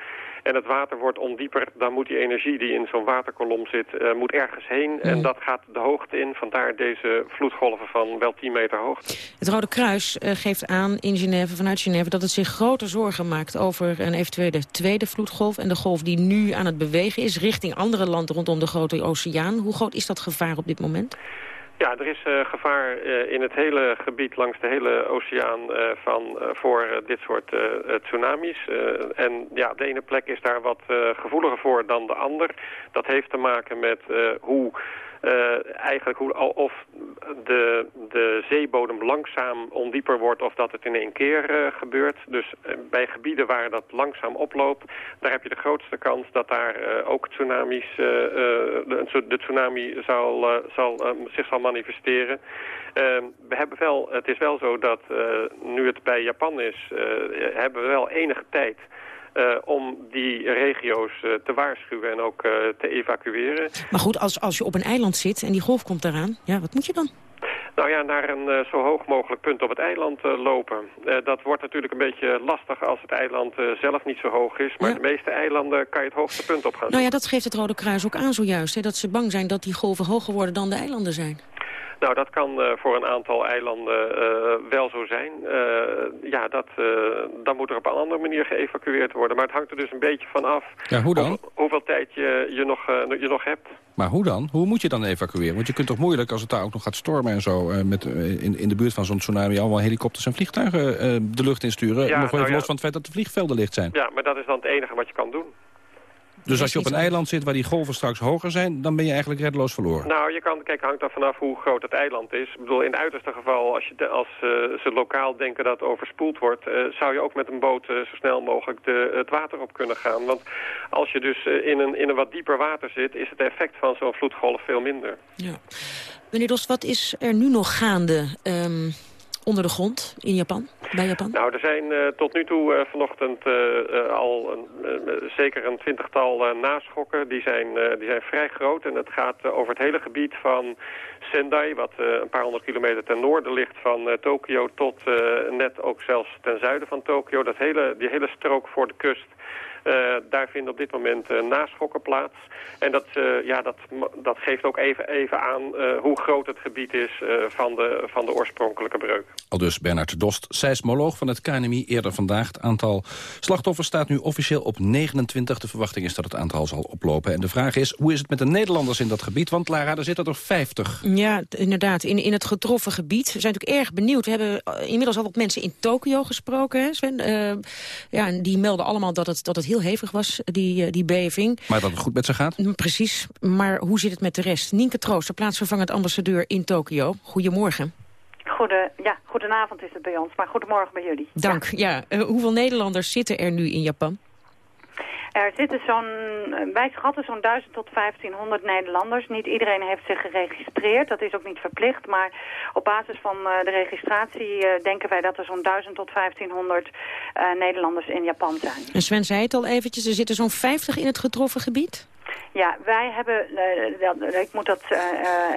en het water wordt ondieper, dan moet die energie die in zo'n waterkolom zit, uh, moet ergens heen. En dat gaat de hoogte in, vandaar deze vloedgolven van wel 10 meter hoogte. Het Rode Kruis uh, geeft aan in Genève, vanuit Genève, dat het zich grote zorgen maakt over een eventuele tweede vloedgolf. En de golf die nu aan het bewegen is richting andere landen rondom de Grote Oceaan. Hoe groot is dat gevaar op dit moment? Ja, er is uh, gevaar uh, in het hele gebied langs de hele oceaan uh, van, voor dit soort tsunamis. en ja, de ene plek is daar wat gevoeliger voor dan de ander. Dat heeft te maken met hoe eigenlijk hoe, of de, de zeebodem langzaam ondieper wordt of dat het in één keer uh, gebeurt. Dus uh, bij gebieden waar dat langzaam oploopt, daar heb je de grootste kans dat daar ook tsunamis, de, de, tsunami zal, zal, zich zal manifesteren. Ehm, we hebben wel, het is wel zo dat nu het bij Japan is, hebben we wel enige tijd uh, om die regio's uh, te waarschuwen en ook uh, te evacueren. Maar goed, als, als je op een eiland zit en die golf komt eraan, ja, wat moet je dan? Nou ja, naar een zo hoog mogelijk punt op het eiland lopen. dat wordt natuurlijk een beetje lastig als het eiland zelf niet zo hoog is. Maar de meeste eilanden kan je het hoogste punt op gaan. Nou ja, dat geeft het Rode Kruis ook aan zojuist. Hè, dat ze bang zijn dat die golven hoger worden dan de eilanden zijn. Nou, dat kan uh, voor een aantal eilanden uh, wel zo zijn. Uh, ja, dat, dan moet er op een andere manier geëvacueerd worden. Maar het hangt er dus een beetje van af ja, hoe dan? hoeveel tijd je, je, nog, je nog hebt. Maar hoe dan? Hoe moet je dan evacueren? Want je kunt toch moeilijk, als het daar ook nog gaat stormen en zo... met, in, in de buurt van zo'n tsunami allemaal helikopters en vliegtuigen de lucht insturen. Ja, nog even nou los van het feit dat de vliegvelden licht zijn. Ja, maar dat is dan het enige wat je kan doen. Dus als je op een eiland zit waar die golven straks hoger zijn... dan ben je eigenlijk reddeloos verloren? Nou, je kan, kijk, hangt er vanaf hoe groot het eiland is. Ik bedoel, in het uiterste geval, als, je, als uh, ze lokaal denken dat het overspoeld wordt... Uh, zou je ook met een boot uh, zo snel mogelijk de, het water op kunnen gaan. Want als je dus in, een, in een wat dieper water zit... is het effect van zo'n vloedgolf veel minder. Ja. Meneer Dost, wat is er nu nog gaande... Um onder de grond in Japan, Nou, er zijn uh, tot nu toe uh, vanochtend uh, al een, zeker een twintigtal naschokken. Die zijn, die zijn vrij groot en het gaat over het hele gebied van Sendai... wat een paar honderd kilometer ten noorden ligt van Tokio... tot net ook zelfs ten zuiden van Tokio. Dat hele, die hele strook voor de kust... Uh, daar vinden op dit moment uh, naschokken plaats. En dat, uh, ja, dat, dat geeft ook even, even aan hoe groot het gebied is van, de, van de oorspronkelijke breuk. Al dus Bernard Dost, seismoloog van het KNMI eerder vandaag. Het aantal slachtoffers staat nu officieel op 29. De verwachting is dat het aantal zal oplopen. En de vraag is, hoe is het met de Nederlanders in dat gebied? Want Lara, er zitten er 50. Ja, inderdaad. In, in het getroffen gebied. We zijn natuurlijk erg benieuwd. We hebben inmiddels al wat mensen in Tokio gesproken, hè, Sven? ja, en die melden allemaal dat het, dat het heel heel hevig was, die, eh, die beving. Maar dat het goed met ze gaat? Mm, precies. Maar hoe zit het met de rest? Nienke Trooster, plaatsvervangend ambassadeur in Tokio. Goedemorgen. Goede, ja, goedenavond is het bij ons, maar goedemorgen bij jullie. Dank. Ja. Uh, hoeveel Nederlanders zitten er nu in Japan? Er zitten zo'n, wij schatten zo'n 1000 tot 1500 Nederlanders. Niet iedereen heeft zich geregistreerd, dat is ook niet verplicht. Maar op basis van uh, de registratie uh, denken wij dat er zo'n 1000 tot 1500 uh, Nederlanders in Japan zijn. En Sven zei het al eventjes, er zitten zo'n 50 in het getroffen gebied? Ja, wij hebben, eh, ik moet dat eh,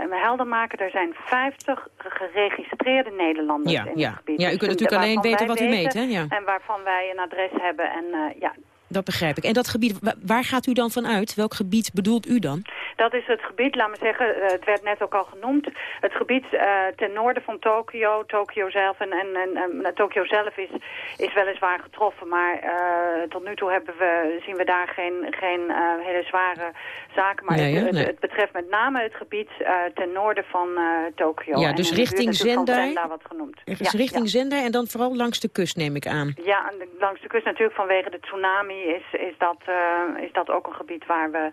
eh, helder maken, er zijn 50 geregistreerde Nederlanders Ja, in ja. het gebied. Ja, u Dus kunt natuurlijk alleen weten wat u meet, hè? Ja. En waarvan wij een adres hebben. En ja, Dat begrijp ik. En dat gebied, wa- waar gaat u dan van uit? Welk gebied bedoelt u dan? Dat is het gebied, laat me zeggen, uh, het werd net ook al genoemd. Het gebied uh, ten noorden van Tokio, Tokio zelf. En, en, en, en Tokio zelf is, is weliswaar getroffen. Maar uh, tot nu toe hebben we, zien we daar geen, geen hele zware zaken. Maar nee, het, nee. het, het, betreft met name het gebied ten noorden van Tokio. Ja, dus en richting Zendai. Wat genoemd. Dus ja, richting ja. Zendai en dan vooral langs de kust, neem ik aan. Ja, langs de kust natuurlijk vanwege de tsunami is, is, dat, uh, is dat ook een gebied waar we,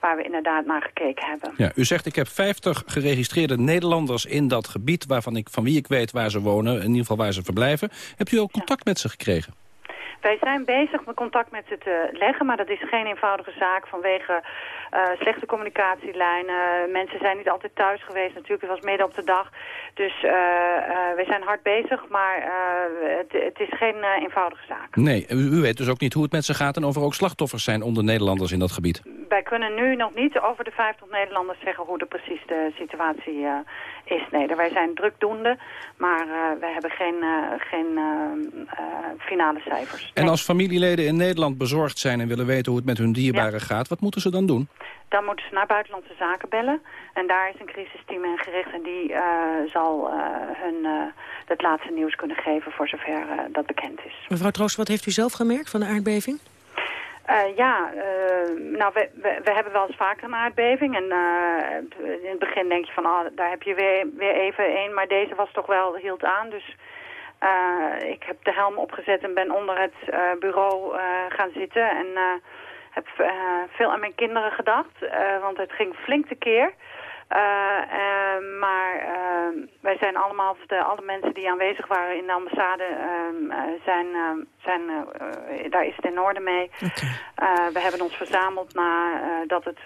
waar we inderdaad naar gekeken hebben. Ja, u zegt ik heb 50 geregistreerde Nederlanders in dat gebied... Waarvan ik, van wie ik weet waar ze wonen, in ieder geval waar ze verblijven. Hebt u ook contact ja. met ze gekregen? Wij zijn bezig met contact met ze te leggen, maar dat is geen eenvoudige zaak vanwege uh, slechte communicatielijnen. Mensen zijn niet altijd thuis geweest, natuurlijk, het was midden op de dag. Dus uh, wij zijn hard bezig, maar het, het, is geen eenvoudige zaak. Nee, u, u, weet dus ook niet hoe het met ze gaat en of er ook slachtoffers zijn onder Nederlanders in dat gebied. Wij kunnen nu nog niet over de 50 Nederlanders zeggen hoe de precies de situatie is. Nee, wij zijn drukdoende, maar wij hebben geen, geen finale cijfers. En als familieleden in Nederland bezorgd zijn en willen weten hoe het met hun dierbaren ja. gaat, wat moeten ze dan doen? Dan moeten ze naar buitenlandse zaken bellen. En daar is een crisisteam in gericht en die uh, zal uh, hun uh, het laatste nieuws kunnen geven voor zover dat bekend is. Mevrouw Troost, wat heeft u zelf gemerkt van de aardbeving? Uh, ja, uh, nou, we, we, we, hebben wel eens vaker een aardbeving. En uh, in het begin denk je van, oh, daar heb je weer, weer even één. Maar deze was toch wel, hield aan. Dus ik heb de helm opgezet en ben onder het bureau gaan zitten. En heb veel aan mijn kinderen gedacht. want het ging flink tekeer. Uh, maar uh, wij zijn allemaal, de, alle mensen die aanwezig waren in de ambassade, uh, zijn, zijn, daar is het in orde mee. Okay. we hebben ons verzameld nadat het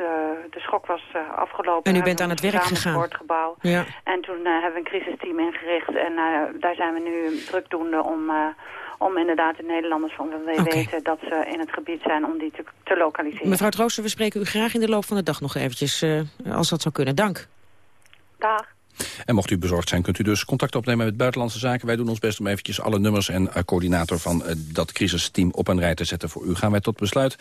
de schok was afgelopen. En u bent aan het werk gegaan? Voor het gebouw. Ja. En toen hebben we een crisisteam ingericht en daar zijn we nu drukdoende om om inderdaad de Nederlanders van we okay. weten dat ze in het gebied zijn om die te, te lokaliseren. Mevrouw Trooster, we spreken u graag in de loop van de dag nog eventjes, uh, als dat zou kunnen. Dank. Dag. En mocht u bezorgd zijn, kunt u dus contact opnemen met Buitenlandse Zaken. Wij doen ons best om eventjes alle nummers en uh, coördinator van uh, dat crisisteam op een rij te zetten voor u. Gaan wij tot besluit.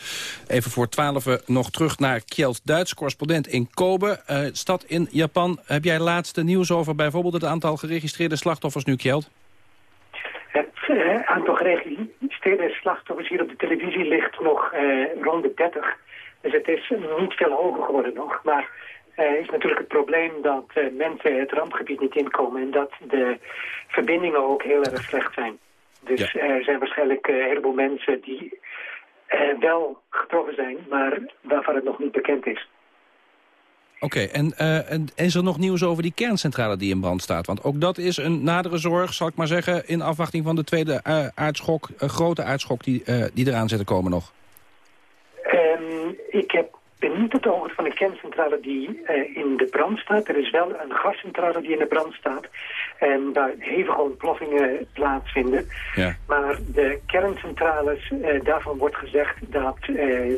Even voor twaalf nog terug naar Kjeld Duits, correspondent in Kobe, uh, stad in Japan. Heb jij laatste nieuws over bijvoorbeeld het aantal geregistreerde slachtoffers nu, Kjeld? Het uh, aantal geregistreerde slachtoffers hier op de televisie ligt nog uh, rond de 30. Dus het is niet veel hoger geworden nog. Maar uh, is natuurlijk het probleem dat mensen het rampgebied niet inkomen... en dat de verbindingen ook heel erg slecht zijn. Dus ja. er zijn waarschijnlijk een heleboel mensen die wel getroffen zijn... maar waarvan het nog niet bekend is. Oké, en, uh, en is er nog nieuws over die kerncentrale die in brand staat? Want ook dat is een nadere zorg, zal ik maar zeggen... in afwachting van de tweede uh, aardschok, uh, grote aardschok die, die eraan zit te komen nog. Um, ik heb ben niet op de hoogte van een kerncentrale die in de brand staat. Er is wel een gascentrale die in de brand staat. En waar hevige ontploffingen plaatsvinden. Ja. Maar de kerncentrales, uh, daarvan wordt gezegd dat uh,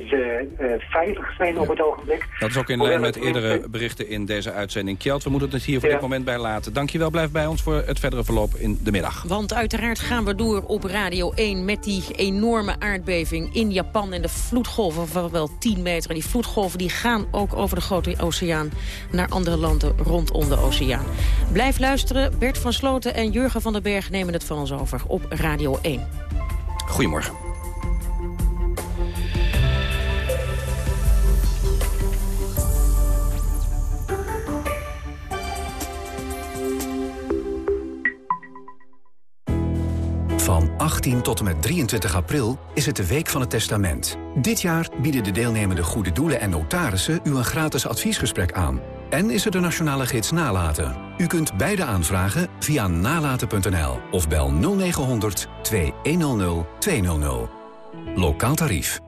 ze veilig zijn ja. op het ogenblik. Dat is ook in lijn met eerdere berichten in deze uitzending. Kjeld, we moeten het hier voor ja. dit moment bij laten. Dankjewel, blijf bij ons voor het verdere verloop in de middag. Want uiteraard gaan we door op Radio 1 met die enorme aardbeving in Japan. En de vloedgolven van wel 10 meter. En die vloedgolven golven die gaan ook over de grote oceaan naar andere landen rondom de oceaan. Blijf luisteren. Bert van Sloten en Jurgen van den Berg nemen het van ons over op Radio 1. Goedemorgen. Van 18 tot en met 23 april is het de Week van het Testament. Dit jaar bieden de deelnemende goede doelen en notarissen u een gratis adviesgesprek aan. En is er de nationale gids Nalaten. U kunt beide aanvragen via nalaten.nl of bel 0900 2100 200. Lokaal tarief.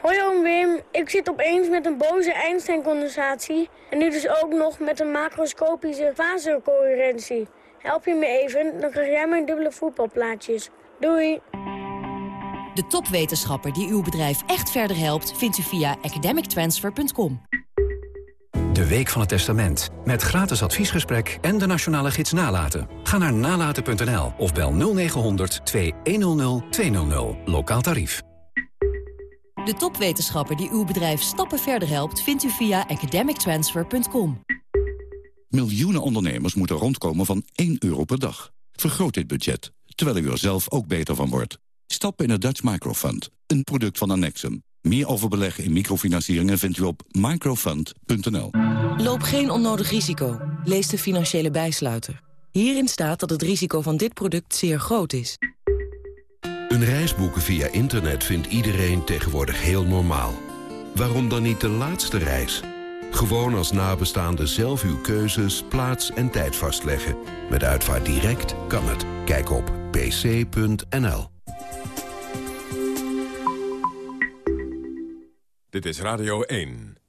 Hoi oom Wim, ik zit opeens met een boze Einstein-condensatie... en nu dus ook nog met een macroscopische fasecoherentie. Help je me even, dan krijg jij mijn dubbele voetbalplaatjes. Doei! De topwetenschapper die uw bedrijf echt verder helpt... vindt u via academictransfer.com. De Week van het Testament. Met gratis adviesgesprek en de nationale gids Nalaten. Ga naar nalaten.nl of bel 0900 2100 200. Lokaal tarief. De topwetenschapper die uw bedrijf stappen verder helpt... vindt u via academictransfer.com. Miljoenen ondernemers moeten rondkomen van 1 euro per dag. Vergroot dit budget, terwijl u er zelf ook beter van wordt. Stap in het Dutch Microfund, een product van Annexum. Meer over beleggen in microfinancieringen vindt u op microfund.nl. Loop geen onnodig risico. Lees de financiële bijsluiter. Hierin staat dat het risico van dit product zeer groot is. Een reis boeken via internet vindt iedereen tegenwoordig heel normaal. Waarom dan niet de laatste reis? Gewoon als nabestaande zelf uw keuzes, plaats en tijd vastleggen. Met Uitvaart Direct kan het. Kijk op pc.nl. Dit is Radio 1.